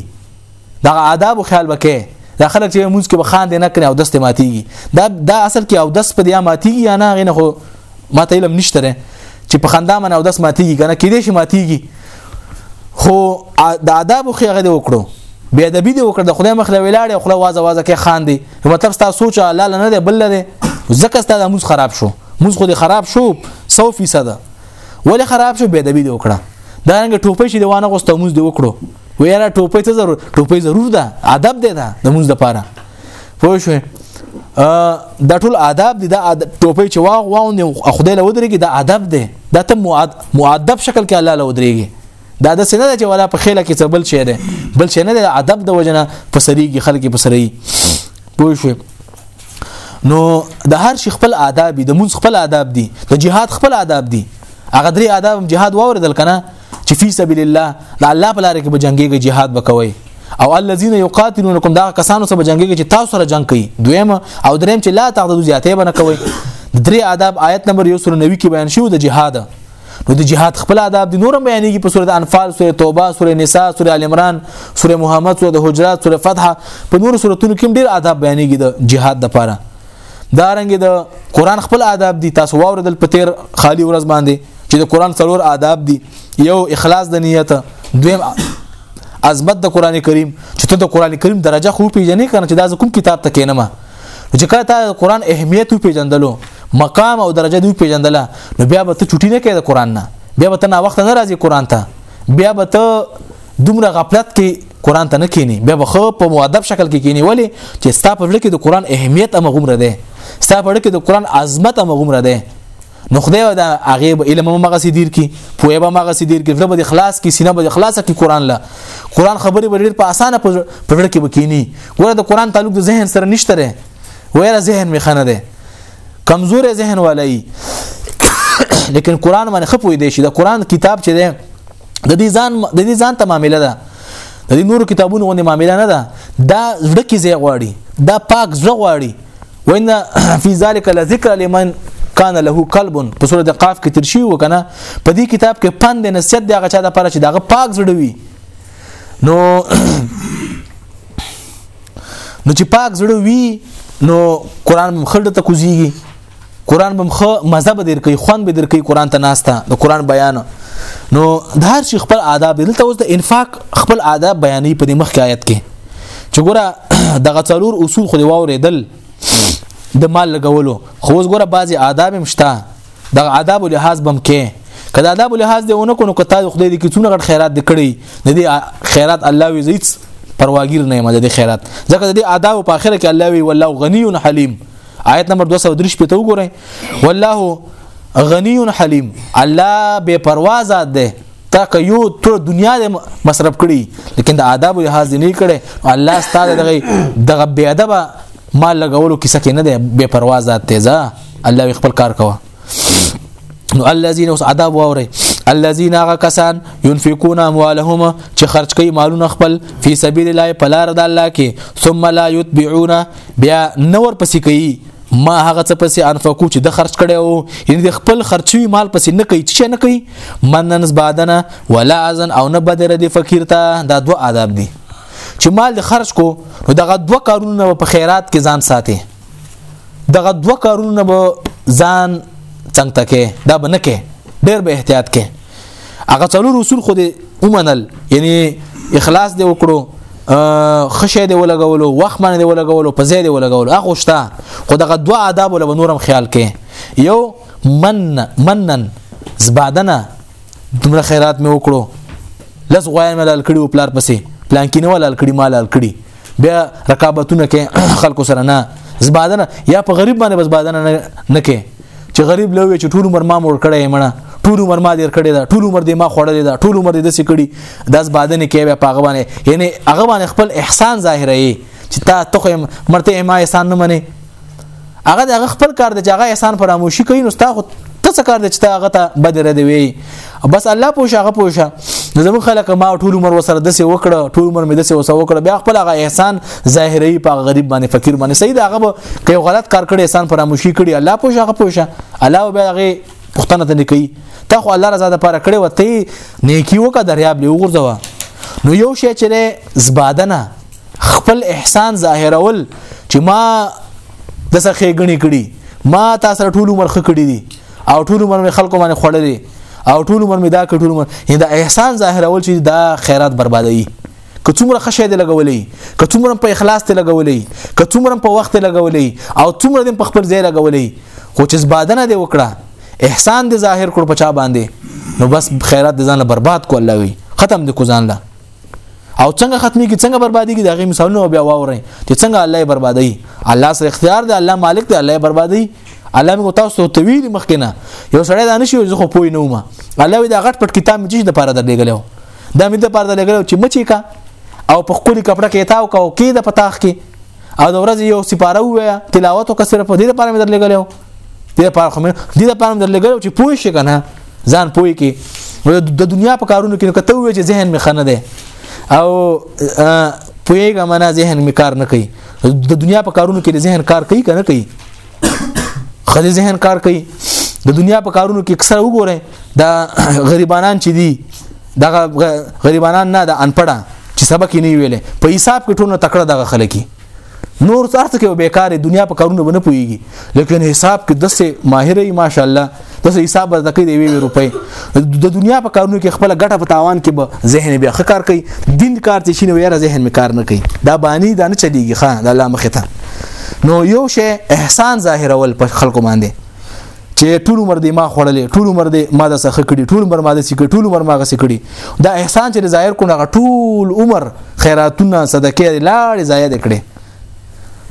دا آداب او خیال وکې دا خلک چې موږ کې بخان دي نه کړي او دسته ماتيږي دا دا اصل کې او دس په دې ماتيږي یا نه غنه خو ماته علم نشته چې په خندا من او دس ماتيږي کنه کې دې شي ماتيږي خو د آداب خو هغه وکړو بیا د بيد وکړه د خدای مخ له ولاړې خو وازه وازه کې خان دي مطلب تاسو سوچ الله نه دی بل دی زکه ستاسو موږ خراب شو موږ خو دې خراب شو 100% ولې خراب شو بیا د بيد وکړه دا رنګ ټوپې شي دی وانه غوستو موږ دې وکړو ویرا ټوپۍ ته ضرور ټوپۍ ضرور ده ادب دی دا د موږ لپاره پوه شو دا ټول آداب دي دا ټوپۍ چې واغ واو خدای له ودرېږي دا ادب دی دا ته مؤدب شکل کې الله له ودرېږي دا د سینه چې ولا په خېله کې څه بل شي دی بل شي نه دی ادب د وجنه په سریږي خلک په سری پوه شو نو د هر شي خپل آداب دي د مونږ خپل آداب دي د جهاد خپل آداب دي هغه درې آداب جهاد واوردل کنه چې فی سبیل الله د الله په لار کې به جنگيږي jihad وکوي او الذين يقاتلونكم دا کسانو سره جنگيږي چې تاسو سره جنگ کوي دویم او دریم چې لا تعددو زیاته بنه کوي درې آداب آیت نمبر 190 کې بیان شوی د جهاد نو د جهاد خپل آداب د نورم بیانېږي په سورۃ انفال سورۃ توبه سورۃ نساء سورۃ ال عمران سورۃ محمد سورۃ حجرات سورۃ فتح په نورو سوراتونو کې ډېر آداب بیانېږي د جهاد لپاره دا رنګ د قران خپل آداب دي تاسو واوریدل په تیر خالی ورځ باندې چې د قران څلور آداب دي یو اخلاص د نیت دویم عظمت د قران کریم چې ته د قران کریم درجه خو پیژنې کنه چې دا کوم کتاب ته کینمه چې کله تا د قران اهمیت پیژندلو مقام او درجه دی پیژندله نو بیا به ته چټی نه کې د قران نه بیا به ته نا وخت نه راځي قران ته بیا به ته دومره غفلت کې قران ته نه کینی بیا به خو په مؤدب شکل کې کینی ولی چې ستا په لکه د قران اهمیت هم غومره ده ستا په لکه د قران عظمت هم غومره ده نو خدای دا هغه به علم مغه سیدیر کی پوهه به مغه سیدیر کی زړه به خلاص کی سینه به خلاصه کی قران لا قران خبرې به ډېر په اسانه په لړ کې بکینی ګوره د قران تعلق د ذهن سره نشته ره ویره ذهن می خنه ده کمزور ذهن ولای لیکن قران باندې خپوی دی شي د قران کتاب چې ده د دې ځان د دې ځان ته معاملې ده د دې نورو کتابونو غوندې معاملې نه ده دا زړه کې ځای غواړي دا پاک زړه غواړي وان فی ذلک لذکر لمن کان له قلب په سورۃ قاف کې تر شی وکنه په دې کتاب کې پند نصیحت دی هغه چا د پاره چې دغه پاک زړه وي نو نو چې پاک زړه وي نو قران مخړه ته کوزيږي قران بم خو مزه به درکې خوان به درکې قران ته ناستا د قران بیان نو د هر شي خپل آداب دلته اوس د انفاق خپل آداب بیانې په دې مخکې آیت کې چې ګوره دغه څلور اصول خو دی واورېدل د مال لګولو خو اوس ګوره بعضي آداب هم شته د آداب لحاظ بم کې کله آداب لحاظ دی ونه کو نو کته خدای دې کې څونه غټ خیرات دې کړی د دې خیرات الله وی زیت پرواګیر نه مده دې خیرات ځکه دې آداب په اخر کې الله وی والله غنی حلیم آیت نمبر 203 په تو ګورئ والله غنی حلیم الله بے پروا ذات ده تا که یو ټول دنیا د مصرف کړي لیکن د آداب او لحاظ نه کړي الله ستاسو دغه دغه بی ادب مال لګولو کیسه کې نه ده بے پروا ذات تیزه الله خپل کار کوه نو الذين اوس عذاب ووري الذين هغه کسان ينفقون اموالهم چې خرج کوي مالونه خپل په سبيل الله په لار د الله کې ثم لا يتبعون بیا نور پسې کوي ما هغه څه پسې انفقو چې د خرج کړي او یعنی د خپل خرچوي مال پسې نه کوي چې نه کوي مننس بادنه ولا ازن او نه بدره د فقیر ته دا دوه آداب دي چې مال خرج کو نو دغه دوه کارونه په خیرات کې ځان ساتي دغه دوه کارونه به ځان څنګه کې دا به نه کې ډېر به احتیاط کې هغه څلور اصول خو دې ومنل یعنی اخلاص دې وکړو خشه دی ولګولو وخت باندې دی ولګولو په ځای دی ولګولو هغه شته خو دغه دوه آداب ول نورم خیال کې یو من منن زبادنه دومره خیرات مې وکړو لس غوایم لال کړي او پلار پسې پلان کې نه ولال کړي مال لال کړي بیا رقابتونه کې خلکو سره نه زبادنه یا په غریب باندې بس بادنه نه کې چې غریب لوي چې ټول عمر ما مور کړې مړه ټول عمر ما دیر کړی دا ټول عمر دې ما خوړلې دا ټول عمر دې دسې کړی داس بادنه کې بیا پاغه باندې یعنی هغه باندې خپل احسان ظاهرې چې تا ته مرته ما احسان نه منې هغه دغه خپل کار د جګه احسان فراموشي کوي نو ستا خو ته څه کار د چې هغه ته بدر دی وي بس الله پوښه هغه پوښه زمو خلک ما ټول عمر وسره د سه وکړه ټول عمر مې د سه وسه وکړه بیا خپل هغه احسان ظاهري په غریب باندې فقیر باندې سید هغه کوي غلط کار کړي احسان فراموشي کړي الله پوښه هغه پوښه الله به هغه پښتنه ته نه کوي ته خو الله رضا لپاره کړي وته نیکی وکړه دریاب له وګرځوا نو یو شی چې زبادنه خپل احسان ظاهرول چې ما د سخه غني کړي ما تاسو ټول عمر خ کړي دي او ټول عمر مې خلکو باندې خړلې او ټول عمر مې دا کړ ټول عمر دا احسان ظاهرول چې دا خیرات بربادي که څومره خشه دی لګولې که څومره په اخلاص ته لګولې که څومره په وخت لګولې او څومره دې په خپل ځای لګولې خو چې زبادنه دی وکړه احسان دې ظاهر کړ په چا باندې نو بس خیرات دې ځان برباد کو الله وي ختم دې کو ځان له او څنګه ختمي کی څنګه بربادي کی دا غي مثالونه بیا واوري چې څنګه الله یې بربادي الله سره اختیار دی الله مالک دی الله یې بربادي الله موږ تاسو ته ویلي مخکنه یو سړی دا نشي زه خو پوی نه ومه الله وی دا غټ پټ کتاب مې چې د پاره درلګلو دا مې د پاره درلګلو چې مچې کا او په خولي کپڑا کې تاو کا او کې د پتاخ کې او د ورځې یو سپاره وې تلاوت وکړه صرف دې لپاره مې درلګلو دې لپاره خو مې دې لپاره در لګل چې پوه شي کنه ځان پوي کې د دنیا په کارونو کې کته وي چې ذهن مې خنه ده او پويګه منا ذهن مې کار نه کوي د دنیا په کارونو کې ذهن کار کوي کنه کوي خځه ذهن کار کوي د دنیا په کارونو کې اکثر وګورئ دا غریبانان چې دي دا غریبانان نه دا انپړه چې سبق یې نه ویلې په حساب کې ټول تکړه دغه خلک نور څه څه کې بیکار دنیا په کارونه ونه پويږي لیکن حساب کې دسه ماهر ای ماشاءالله دسه حساب د کې دی وی روپۍ د دنیا په کارونو کې خپل ګټه په تاوان کې به ذهن بیا خکار کوي دین کار چې شنو یاره ذهن می کار نه کوي دا بانی دا نه چلیږي خان د الله مخته نو یو شی احسان ظاهرول په خلکو باندې چې ټول عمر دې ما خوړلې ټول عمر دې ما د سخه کړي ټول عمر ما د سکړي ټول عمر ما غسې کړي دا احسان چې ظاهر کو نه ټول عمر خیراتونه صدقې لاړې ضایع کړي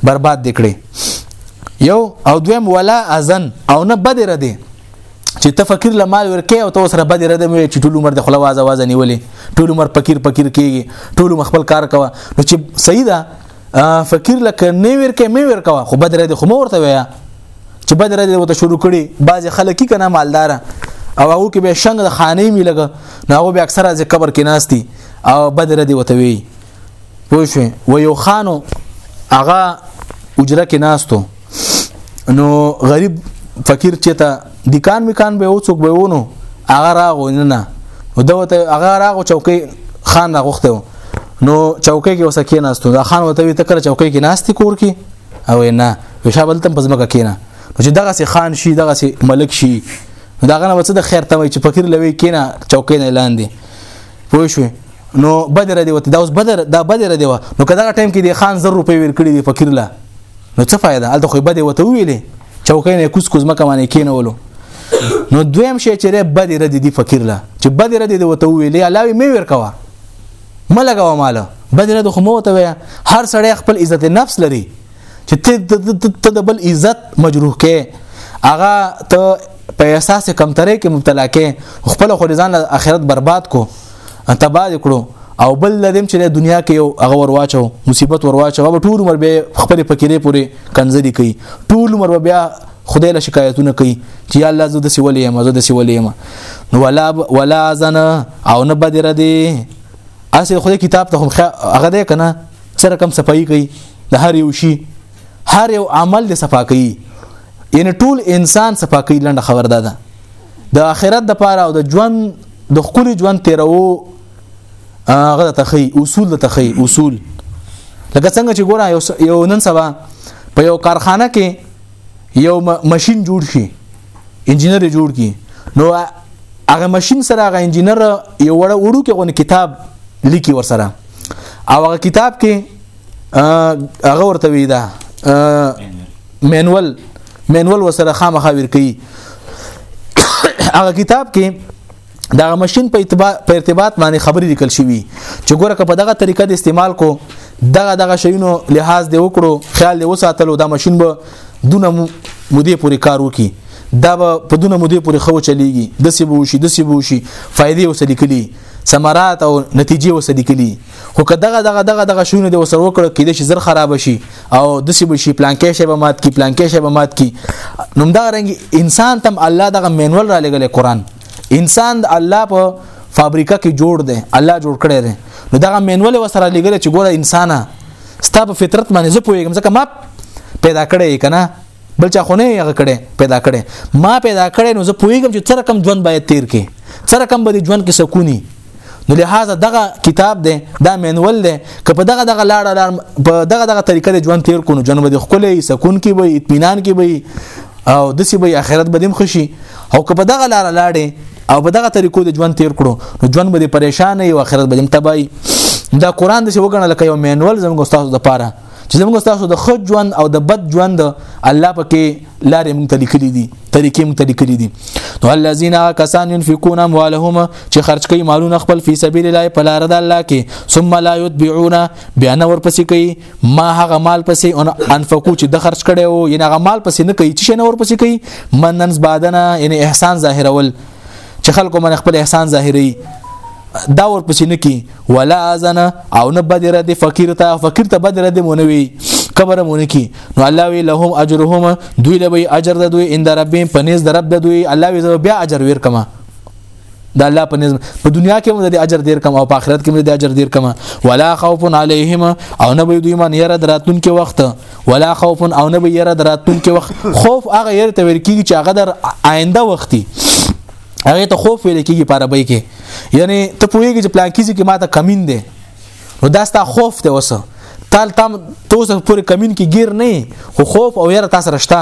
برباد کړي یو او دویم ولا ازن او نه بدره دي چې ته فقیر له مال ورکې او ته سره بد رده مې چې ټول عمر د خلا واز واز نیولې ټول عمر فقیر فقیر کېږي ټول عمر خپل کار کوه نو چې صحیح ده فقیر لکه نه ورکه مې ورکوا خو بدره دې خو مو ورته ویا چې بدره دې وته شروع کړي بعض خلک کی کنه مالدار او هغه کې به شنګ د خانې می لګ نه هغه به اکثره ځ قبر کې ناشتي او بدره دې وته وی پوه شو و یو خانو هغه اجره کې ناشتو نو غریب فقیر چې ته دکان میکان به اوڅوک به ونه هغه راغو نه نه نو دوته هغه راغو چوکي خان راغوخته نو چوکي کې وسه کې ناستو دا خان وته وی تکر چوکي کې ناستي کور کې او نه وشابل تم پزماکه کې نه نو چې دغه سي خان شي دغه سي ملک شي داغه نه وڅ د خیر ته وي چې فقیر لوي کې نه چوکي نه لاندې پوه شو نو بدر دی وته دا اوس بدر دا بدر دی و نو کدا ټایم کې دی خان 0 روپۍ ور کړی دی فقیر لا نو څه فائدہ الته خو بده وته ویلې چوکې نه کوس کوز مکه باندې کینولو نو دویم شی چې بدر دی دی فقیر لا چې بدر دی وته ویلې علاوه می ور کوا ملګوا مال بدر د خو مو ته هر سړی خپل عزت نفس لري چې ته د بل عزت مجروح کې هغه ته په احساس کمترې کې مبتلا کې خپل خو ځان اخرت برباد کو تباد کړو او بل لدیم چې د دنیا کې یو هغه ورواچو مصیبت ورواچو او ټول عمر به خپل فکرې پورې کنځري کوي ټول عمر بیا خدای له شکایتونه کوي چې یا الله زه د سیولې یم زه د سیولې یم نو ولا ولا زن او نه بدره دي اصل خدای کتاب ته هم هغه ده کنه سره کم صفائی کوي د هر یو شي هر یو عمل د صفا کوي یعنی ټول انسان صفا کوي لنډه خبر ده ده د آخرت د پاره او د ژوند د خپل ژوند تیرو هغه تخی اصول د تخی اصول لکه څنګه چې ګوره یو نن سبا په یو کارخانه کې یو ماشين جوړ شي انجنیر جوړ کی نو هغه ماشين سره هغه انجنیر یو وړه وړو کې غو کتاب لیکي ور سره او هغه کتاب کې هغه ورته وی دا مینول مینول وسره خامخا ور کوي هغه کتاب کې دا ماشين په په ارتباط باندې خبرې لیکل شوی چې ګوره که په دغه طریقه د استعمال کو دغه دغه شیونو لحاظ دی وکړو خیال دی وساتلو دا ماشين به دونه مودې پورې کار وکي دا به په دونه مودې پورې خو چلیږي د سی بوشي د سی بوشي فائدې وسلیکلي ثمرات او نتیجې وسلیکلي خو که دغه دغه دغه دغه شونه د وسر وکړه کې د شي زر خراب شي او د سی بشي پلان کې شی به مات کی پلان کې شی به مات کی نوم دا رنګ انسان تم الله دغه مینول را لګل قرآن انسان د الله په فابریکه کې جوړ دی الله جوړ کړی دی نو دغه مینول وسره لګل چې ګوره انسانه ستا په فطرت باندې زه پوهیږم ځکه ما پیدا کړی کنه بل چا خو نه هغه کړي پیدا کړي ما پیدا کړي نو زه پوهیږم چې څه رقم ژوند باید تیر کې څه رقم به ژوند کې سکونی نو لهدا دغه کتاب دی دا مینول دی که په دغه دغه لاړه لار په دغه دغه طریقه د ژوند تیر کو نو جنب د خپل سکون کې وي اطمینان کې وي او د سی به اخرت بدیم خوشي او که په دغه لار لاړې او په دغه طریقو د ژوند تیر کړو نو ژوند به پریشان وي او اخرت بدیم تبای دا قران د څه وګڼل لکه یو مینول زموږ استاد لپاره چې زموږ تاسو د خج ژوند او د بد ژوند الله پکې لارې موږ ته لیکلې دي طریقې موږ ته لیکلې دي نو الذين کسان ينفقون اموالهم چې خرج کوي مالونه خپل په سبيل الله په لار د الله کې ثم لا يتبعون بیا نه ورپسې کوي ما هغه مال پسې انفقو چې د خرج کړي او ینه هغه مال پسې نه کوي چې نه ورپسې کوي مننس بادنه یعنی احسان ظاهرول چې خلکو من خپل احسان ظاهري دا ورپسې نه کی ولا اذن او نه بدر د فقیر ته فقیر ته بدر د مونوي کبر مونږ کی نو الله وی لهم اجرهم دوی له وی اجر د دوی اند ربهم پنيز د رب د دوی الله وی بیا اجر ور کما د الله په نظم په دنیا کې موږ د اجر ډیر کم او په آخرت کې موږ د اجر ډیر کم ولا خوف علیهم او نه به دوی من یره دراتون کې وخت ولا خوف او نه به یره دراتونکي وخت خوف هغه یره ته ویل کیږي چې هغه در آینده وختي هغه ته خوف ویل کیږي په عربی کې یعنی ته پوهیږي چې پلان کیږي کې ماته کمین دی نو دا ستا خوف دی وسه تال تم توس پورې کمین کې گیر نه خو خوف او یره تاسو رښتا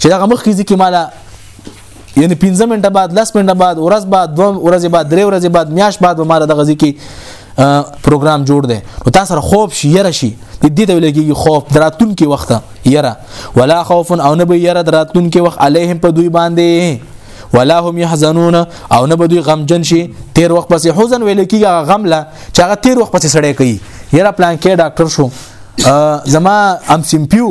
چې دا مخ کیږي کې مالا یعنی 15 منټه بعد 10 منټه بعد ورځ بعد دوه ورځې بعد درې ورځې بعد میاش بعد به مال د غزي کې پروګرام جوړ دی نو تاسو سره خوب شي یره شي د دې ته لګي خوف دراتون کې وخت یره ولا خوف او نه به یره دراتون کې وخت علیهم په دوی باندې ولا هم يحزنون او نه بدوی غمجن شي تیر وخت پسې حزن ویل کیږي غم لا چې هغه تیر وخت پسې سړی کوي یره پلان کې ډاکټر شو زما ام سیمپیو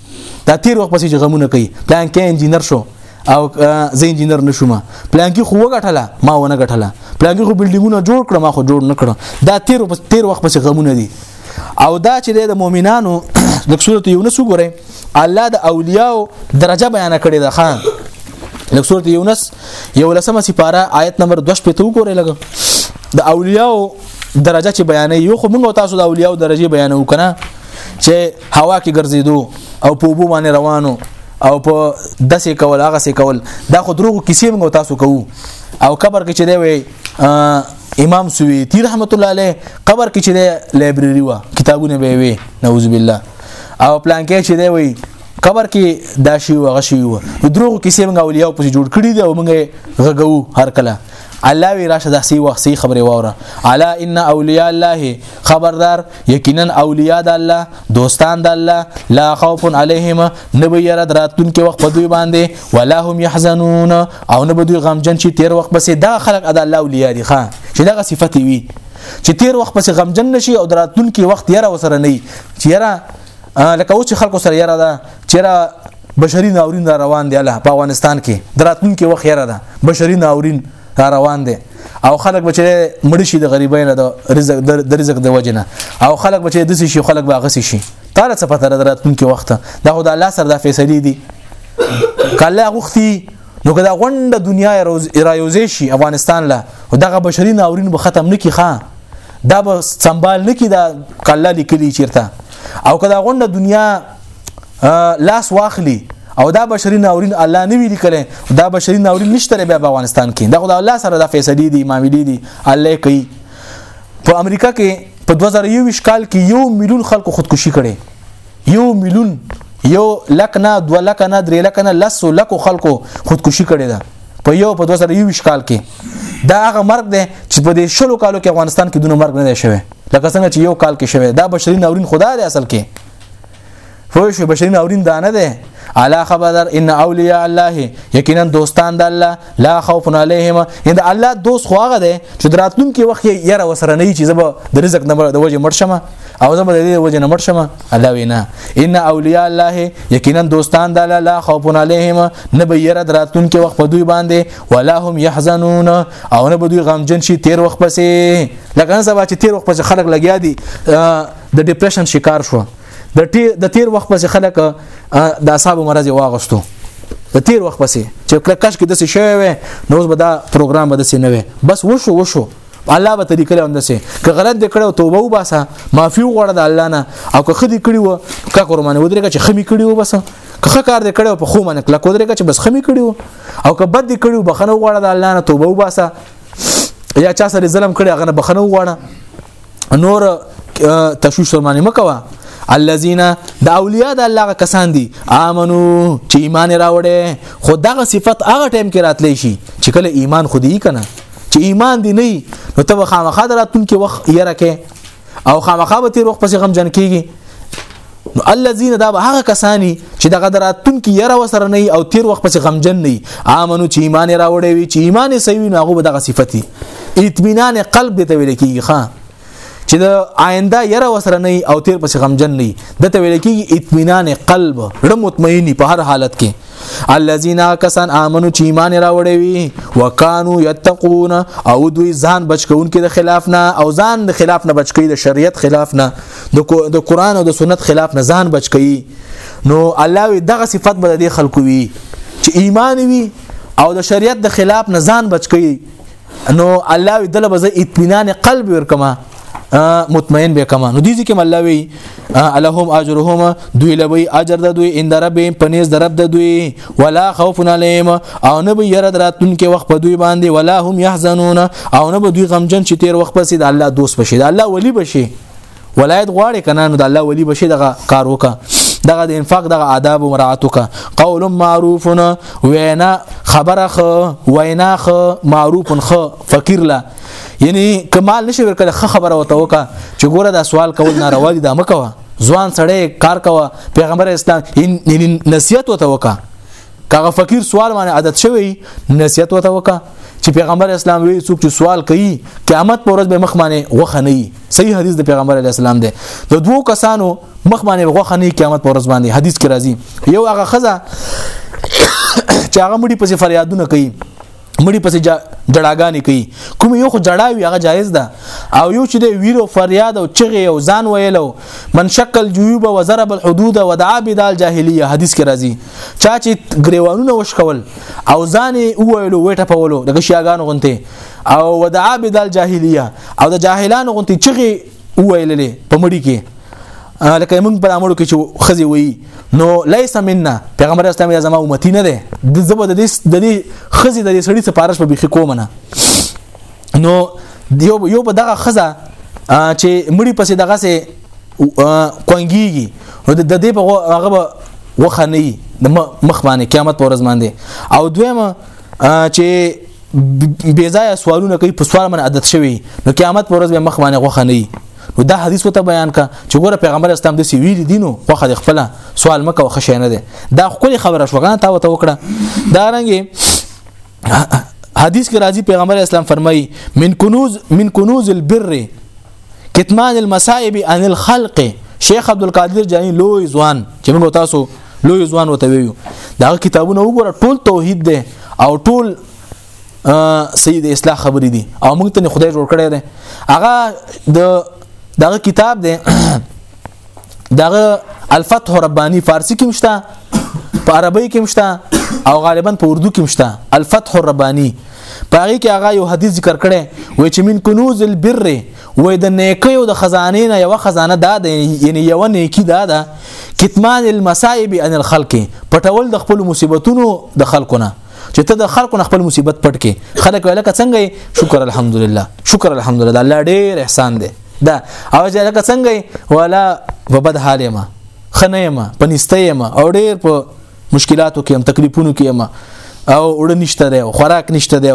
دا تیر وخت پسې غمونه کوي پلان کې انجینر شو او زه انجینر نشوم پلان کې خو وګټله ما ونه ګټله پلان کې خو بلډینګونه جوړ کړم ما خو جوړ نه کړم دا تیر په تیر وخت پسې غمونه دي او دا چې د مؤمنانو د سورته یونس وګورئ الله د اولیاء درجه بیان کړې ده خان لکه سورته یونس یو لسمه سپاره آیت نمبر 2 په تو وګورئ لګ د اولیاء درجه چې بیانې یو خو موږ تاسو د اولیاء درجه بیانو کنه چې هوا کې ګرځېدو او په وبو باندې روانو او په دسې کول هغه سې کول دا خو دروغ کیسې موږ تاسو کوو او قبر کې چې دی وي امام سویتی رحمت الله علیه قبر کې چې دی لایبرری و کتابونه به وي نعوذ بالله او پلان کې چې دی وي قبر کې دا شی و غشی و دروغ کیسې موږ اولیاء په جوړ کړی دی او موږ غږو هر کله الله وی راشه د سی وخت سی خبره وره الا ان اولیاء الله خبردار یقینا اولیاء د الله دوستان د الله لا خوف علیهم نه به یره دراتون کې وخت په دوی باندې ولا هم يحزنون او نه به دوی غمجن شي تیر وخت پسې دا خلق ادا الله اولیاء دي ښا چې دغه صفت وي چې تیر وخت پسې غمجن نشي او دراتون کې وخت یره وسره نه چې یره لکه اوس خلکو سره یره ده چیرې بشري ناورین را روان دی الله په افغانستان کې دراتون کې وخت یره ده بشري ناورین دا روان دي او خلک بچي مړ شي د غریبۍ نه د رزق د رزق د وجنه او خلک بچي د شي خلک باغ شي تاره څه پته دراتونکو وخت دا خدای الله سره د فیصله دي کله غوختي نو که دا غونډه دنیا رايوزې شي افغانستان له دغه بشري ناورین به ختم نکي ښا دا به سنبال نکي دا کله لیکلي چیرته او که دا غونډه دنیا لاس واخلي او دا بشري ناورین الله نه ویل کله دا بشري ناورین نشته بیا په افغانستان کې دا خدای الله سره دا فیصله دي معاملې دي الله کوي په امریکا کې په 2021 کال کې یو میلیون خلکو خودکشي کړي یو میلیون یو لک نه دو لک نه درې لک نه لس لک خلکو خودکشي کړي ده په یو په 2021 کال کې دا هغه مرګ دی چې په دې شلو کالو کې افغانستان کې دونه مرګ نه دی شوی لکه څنګه چې یو کال کې شوی دا بشري ناورین خدا دی اصل کې فوه شو بشری ناورین دا نه ده الا خبر ان اولیاء الله یقینا دوستان د الله لا خوف علیهم ان الله دوست خواغه ده چې دراتلون کې وخت یره وسره نه چیزه به د رزق نه د وجه مرشمه او زه به د وجه نه مرشمه الله وینا ان اولیاء الله یقینا دوستان د الله لا خوف علیهم نه به یره دراتلون کې وخت په دوی باندې ولا هم يحزنون او نه به دوی غمجن شي تیر وخت پسې لکه سبا چې تیر وخت پسې خلک لګیا دي د ډیپریشن شکار شو د د تیر وخت پسې خلک د اعصاب مرض واغستو د تیر وخت پسې چې کله کش کې د څه شوی وي نو اوس به دا پروګرام به د څه نه وي بس وشو وشو الله به طریقې لوند سي که غلط دې کړو توبه وباسه معافي وغواړه د الله نه او که خدي کړی و کا قربانه ودرېږه چې خمي کړی و بس که خه کار دې کړو په خو منک لکه ودرېږه چې بس خمي کړی و او که بد دې کړی و بخنه وغواړه د الله نه توبه وباسه یا چا سره ظلم کړی هغه نه بخنه وغواړه نور تشویش ورمانه مکوا الذين د اولیاء د الله کسان دي امنو چې ایمان راوړي خو دغه صفت هغه ټیم کې راتلی شي چې کله ایمان خو دی کنه چې ایمان دی نه نو ته خامخا دراتون کې وخت یې راکې او خامخا به تیر وخت پسې غم جن کیږي نو الذين دا به هغه کسانی چې دغه دراتون کې یره وسره نه او تیر وخت پس غمجن نه امنو چې ایمان راوړی وي چې ایمان یې سوي نه هغه دغه صفتی اطمینان قلب دې ته ویل کیږي ښا چې د آینده یره وسره نه او تیر پس غمجن نه د ته ویل کیږي اطمینان قلب ډه مطمئنی په هر حالت کې الذين كسان امنوا چې ایمان راوړې وي وکانو یتقون او دوی ځان بچکون کې د خلاف نه او ځان د خلاف نه بچکی د شریعت خلاف نه د قران او د سنت خلاف نه ځان بچ کړي نو الله وی دغه صفت به د خلکو وي چې ایمان وي او د شریعت د خلاف نه ځان بچ کړي نو الله وی دله به اطمینان قلب ورکما مطمئن به کما نو دي چې الله وی الہم اجرهم دوی لوی اجر د دوی ان رب پنيز درب د دوی ولا خوف عليهم او نه به ير دراتون کې وخت په دوی باندې ولا هم يحزنون او نه به دوی غمجن چې تیر وخت پسې د الله دوست بشي د الله ولی بشي ولایت غواړي کنه نو د الله ولی بشي دغه کار وکا دغه د انفاق دغه آداب مراعات وکا قول معروف وینا خبره خو وینا خو معروف خو فقیر لا یعنی کمال نشي ورکړه خبره وته وکا چې ګوره دا سوال کول ناروا دي دا مکوه ځوان سړی کار کوه پیغمبر اسلام نصیحت وته وکا کاغه فقیر سوال باندې عادت شوی نصیحت وته وکا چې پیغمبر اسلام وی څوک چې سوال کوي قیامت پر ورځ به مخ باندې وخه نه وي صحیح حدیث د پیغمبر علی السلام دی د دوو کسانو مخ باندې وخه نه قیامت پر ورځ باندې حدیث کې راځي یو هغه خزه چې هغه مړي پسې فریادونه کوي مړي پسې جړاګانې کوي کوم یو خو جړا وی هغه جایز ده او یو چې د ویرو فریاد او چغې او ځان ویلو من شکل جیوب و ضرب الحدود و دعا بدال جاهلیه حدیث کې راځي چا چې غریوانونه وشکول او ځان ویلو وټه پولو د شیاګان غونته او ودعا بدال جاهلیه او د جاهلان غونته چغې ویللې په مړي کې لکه موږ په امر کې چې خزي وي نو ليس منا پیغمبر اسلام زما امتی نه ده د زبر د دې خزي د دې سړي سپارښت به بخي کوم نه نو یو یو په دغه خزه چې مړی پسې دغه سه کوانګيږي نو د دې په هغه وخه نه د مخ باندې قیامت پر ورځ باندې او دویمه چې بې ځای سوالونه کوي په سوال باندې عادت شوی نو قیامت پر ورځ به مخ باندې غوخه نه نو دا حدیث وته بیان کا چې ګوره پیغمبر اسلام د سی ویل دینو خوخه د خپل سوال مکه وخه شي نه ده دا خپل خبره شو غا تا وته وکړه دا رنګ حدیث کې راځي پیغمبر اسلام فرمایي من کنوز من کنوز البر کتمان المصائب عن الخلق شیخ عبد القادر جانی لوی ځوان چې موږ تاسو لوی ځوان وته ویو دا کتابونه وګوره ټول توحید ده او ټول سید اصلاح خبرې دي او موږ ته خدای جوړ کړی دی هغه د دغه کتاب دی دغه الفتح ربانی فارسی کې مشته په عربی کې مشته او غالبا په اردو کې مشته الفتح الربانی پاره کې هغه یو حدیث ذکر کړي وای چې من کنوز البر وای د نیکیو د خزانه نه یو خزانه دا ده یعنی یو نیکی دا ده کتمان المصائب ان الخلق پټول د خپل مصیبتونو د خلقونه چې ته د خلکو نه خپل مصیبت پټ کې خلک ویل که څنګه شکر الحمدلله شکر الحمدلله الله ډېر احسان دی دا او چې لکه څنګه ولا په بد حال ما خنه ما پنيسته ما او ډېر په مشکلاتو کې هم تکلیفونو کې ما او وړ نشته دی خوراک نشته دی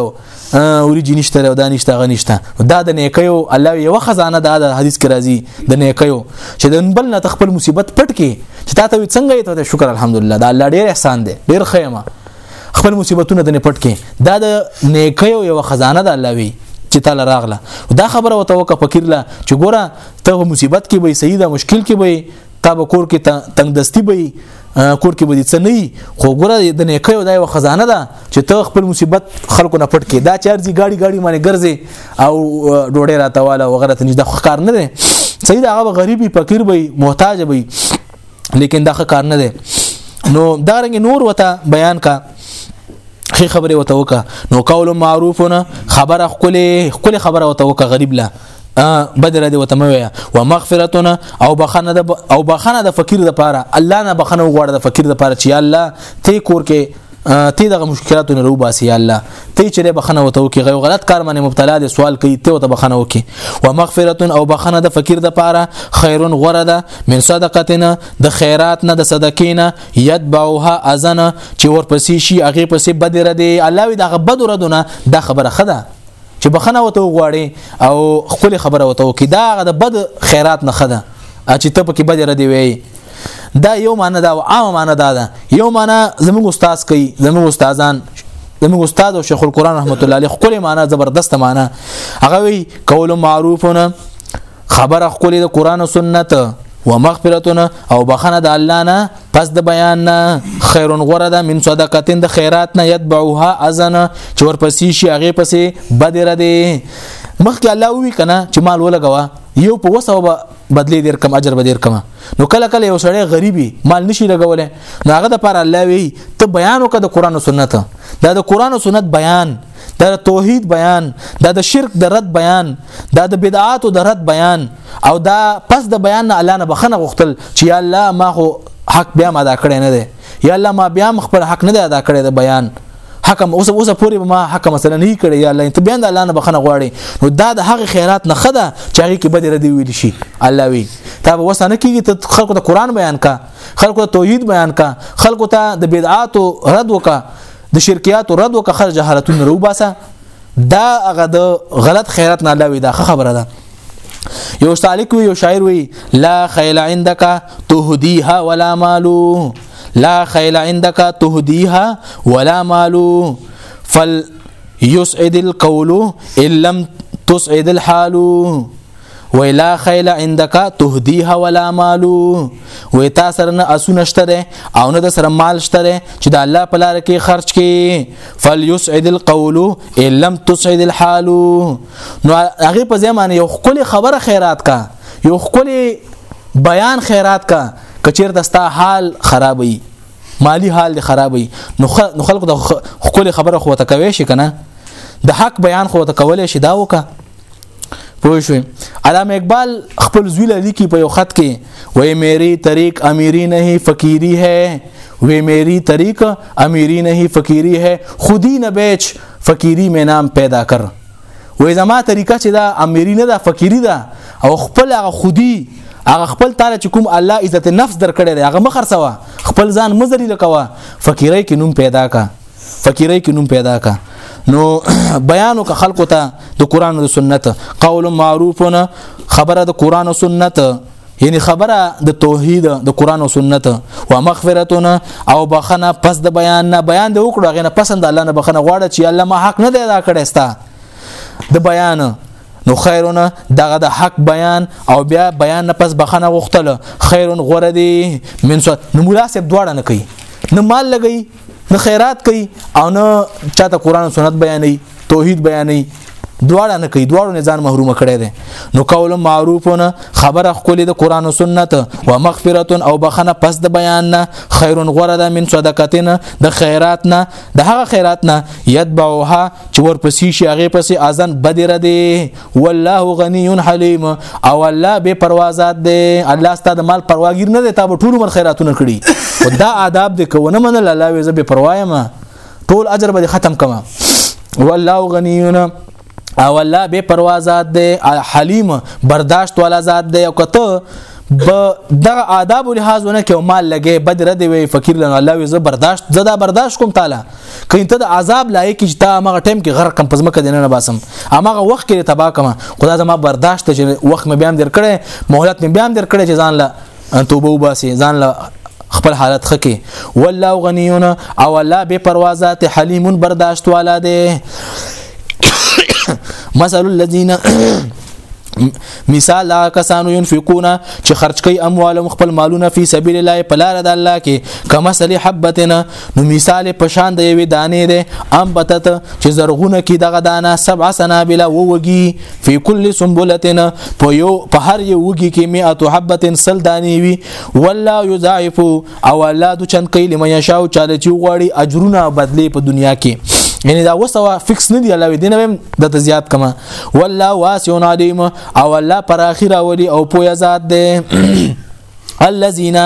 اوریجی نشته دی دا نشته غ نشته دا د نیکیو الله یو خزانه دا د حدیث کې راځي د نیکیو چې د بل نه تخپل مصیبت پټ کې چې تا ته څنګه ته شکر الحمدلله دا الله ډیر احسان دی ډیر خیمه خپل مصیبتونه د نه پټ کې دا د نیکیو یو خزانه ده الله وی چې تعالی راغله دا خبره وته وک فقیر لا چې ګوره ته مصیبت کې به سیدا مشکل کې به تا به کور کې تنگ دستی به کور کې به څه نه خو ګوره د نیکیو دا یو خزانه ده چې ته خپل مصیبت خلکو نه پټ کې دا چارځي گاډي گاډي باندې ګرځي او ډوډۍ راتواله وغیرہ ته نشته خو کار نه دی سید هغه غریبي فقیر وي محتاج وي لیکن دا ښه کار نه دی نو دا رنګ نور وته بیان کا خې خبره وته وکا نو قول معروفونه خبره خپل خپل خبره وته وکا غریب لا بدر دی وته مویا و مغفرتنا او بخنه د او بخنه د فقیر د پاره الله نه بخنه وغواړه د فقیر د پاره چې الله ته کور کې ته دغه مشکلاتو نه روباسي یا الله ته چې بخنه وته کې غو غلط کار باندې مبتلا دي سوال کوي ته ته بخنه وکي و مغفرت او بخنه د فقیر د پاره خیرون غره ده من صدقتنا د خیرات نه د صدقینا یتبعها اذن چې ورپسې شي هغه پسې بدره دي الله وی دغه بدره دونه د خبره خده چې بخنه وته غواړي او خپل خبره وته کې دا د بد خیرات نه خده چې ته پکې بدره دی وي دا یو معنی دا او عام معنی دا ده یو معنی زموږ استاد کوي زموږ استادان زموږ استاد او شیخ القرآن رحمت الله علیه خپل معنی زبردست معنی هغه وی قول معروفونه خبره خپل د قرآن او سنت و مغفرتنا او بخنه د الله نه پس د بیان نه خیر غره ده من صدقاتین د خیرات نه یتبعها اذن چې ورپسې شي هغه پسې بدره ده مخکې الله وی کنه چې مال ولګوا یو په وسو بدلی دیر کم اجر به دیر کم نو کله کله یو سړی غریبي مال نشي لګولای نو هغه د پر الله وی ته بیان وکړه د قران او سنت دا د قران او سنت بیان دا د توحید بیان دا د شرک د رد بیان دا د بدعات او د رد بیان او دا پس د بیان نه الله نه بخنه غوښتل چې الله ما خو حق بیا ما دا کړی نه دی یا الله ما بیا خپل حق نه ادا کړی د بیان حق اوس اوس پوری ما حق مثلا نه کړی یا الله ته بیان د الله نه بخنه غواړي نو دا د هغه خیرات نه خده چې هغه کې بده ردی ویل شي الله وی تا به وسانه کیږي ته خلکو ته قران بیان کا خلکو ته توحید بیان کا خلکو ته د بدعات رد وکا د شرکیات رد وکا خرج جهالتون روباسه دا هغه د غلط خیرات نه الله وی دا خبره ده یو سالک وی یو شاعر وی لا خیل عندك تهديها ولا مال لا خيل عندك تهديها ولا مال فل يسعد القول ان لم تسعد الحال ولا خيل عندك تهديها ولا مال و تا سره نه اسونه شته او نه د سره مال شته چې د الله په لار کې خرج کې فليسعد القول ان لم تسعد الحال نو هغه په ځمانه یو خپل خبره خیرات کا یو خپلې بیان خیرات کا کچیر دستا حال خرابوي مالی حال دی خرابوي نو خلکو د خپل خبره خو ته کوي شي کنه د حق بیان خو ته کولای شي دا وکا پوه شو علامه اقبال خپل زوی لیکي په یو خط کې وې میری طریق امیری نه فقیری ہے وې میری طریق امیری نه فقیری ہے خودی نه بیچ فقیری میں نام پیدا کر وې زما طریقه چې دا اميري نه ده فقيري ده او خپل هغه خودي هغه خپل تعالی چې کوم الله عزت نفس درکړي دی هغه مخر سوا خپل ځان مزري لکوا فقيري کې نوم پیدا کا فقيري کې نوم پیدا کا نو بیانو که خلکو ته د قران او سنت قول معروفونه خبره د قران او سنت یعنی خبره د توحید د قران او سنت او مغفرتونه او بخنه پس د بیان نه بیان د وکړو غنه پسند الله نه بخنه غواړي چې الله ما حق نه دی ادا کړی ستا د بیان نو خیرونه دغه د حق بیان او بیا بیان نه پس بخنه غوښتل خیرون غوړه دی من نو ملاسب دواړه نه کوي نه مال لګي نه خیرات کوي او نه چاته قران او سنت بیانوي توحید بیانوي دواړه نه کوي دواړو نه ځان محروم کړي دي نو قول معروفونه خبره خولي د قران او سنت او مغفرت او بخنه پس د بیان نه خیر غره ده من صدقتنا د خیرات نه د هغه خیرات نه یتبعها چې ورپسې شي هغه پسې اذن بدره دي والله غنی حلیم او الله به پروازات دی الله ستاسو د مال پرواګیر نه دی تا به ټول عمر خیراتونه کړی او دا آداب دی کو نه منل الله وې زبې پروایم ټول اجر به ختم کما والله غنی او الله به پروازات دی حلیم برداشت والا ذات دی او کته به دغه آداب لحاظ ونه کې مال لګي بدر دی وي فقیر لنه الله وي زه برداشت زدا برداشت کوم تعالی کین ته د عذاب لایق چې تا هغه ټیم کې غرق کم پزمکه دینه نه باسم هغه وخت کې تبا کما خدا زما برداشت چې وخت مې بیان در کړې مهلت مې بیان در کړې چې ځان له توبه وباسي ځان له خپل حالت خکې والله غنیون او الله بے پروا ذات حلیم برداشت والا دی مثل الذين مثال هغه کسانو ينفقون چې خرج کوي اموالهم خپل مالونه په سبيل الله په لار د الله کې کما سلی حبتنا نو مثال په شان د یوې دانې ده ام بتت چې زرغونه کې دغه دانه سبع سنابل ووږي فی کل سنبلتن په یو په هر یو وږي کې 100 حبه سل دانې وي والله یضاعف او الله د چن کوي لمن یشاء چاله چې غواړي اجرونه بدلی په دنیا کې یعنی دا وسو فکس نه دی الله دې نه د زیات کما والله واسع علیم او الله پر اخره ولي او پویا ذات دی الذين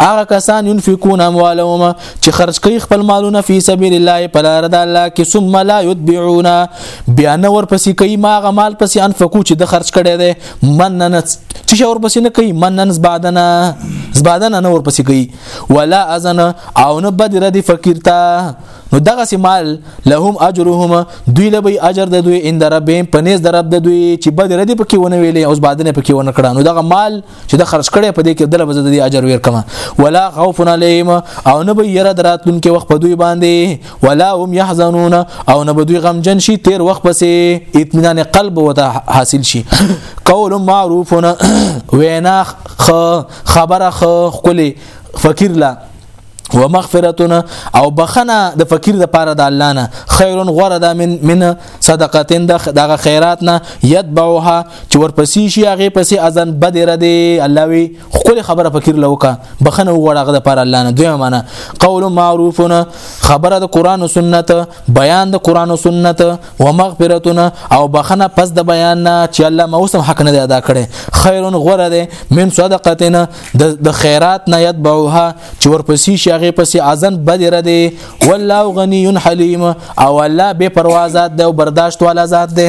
اغه کسان ينفقون اموالهم چې خرج کوي خپل مالونه په سبيل الله په لار د الله کې ثم لا يتبعون بیا نه ورپسې کوي ما غمال پسې انفقو چې د خرج کړي دي منن چې شور پسې نه کوي منن زبادنه زبادنه نه ورپسې کوي ولا اذن او نه بدر دي فقير ته نو دغه سمال لهم اجرهم دوی له به اجر د دوی اند ربهم پنيز د رب د دوی چې بد ردی پکې ونه ویلې اوس بعد نه پکې ونه کړه نو دغه مال چې د خرج کړي په دې کې دله بزد دي اجر ور کما ولا خوف عليهم او نه به ير دراتون کې وخت په دوی باندې ولا هم يحزنون او نه به دوی غم جن شي تیر وخت پسې اطمینان قلب وته حاصل شي قول معروف وینا خبره خو خپل فقیر لا و مغفرتنا او بخنه د فقیر د پاره د الله نه خیرون غره د من من صدقاتین دغه خیرات نه یتبعها چې ورپسې شي هغه پسې اذن بدره دی الله وی خپل خبره فقیر لوکا بخنه وغړغه د پاره الله نه دوی معنا قول معروفنا خبره د قران او سنت بیان د قران او سنت و مغفرتنا او بخنه پس د بیان نه چې الله موسم حق نه ادا کړي خیرون غره دی من صدقاتین د خیرات نه یتبعها چې ورپسې شي هغه پسې اذن بدره دی والله غنی حلیم او الله بے پروا ذات دی او برداشت والا ذات دی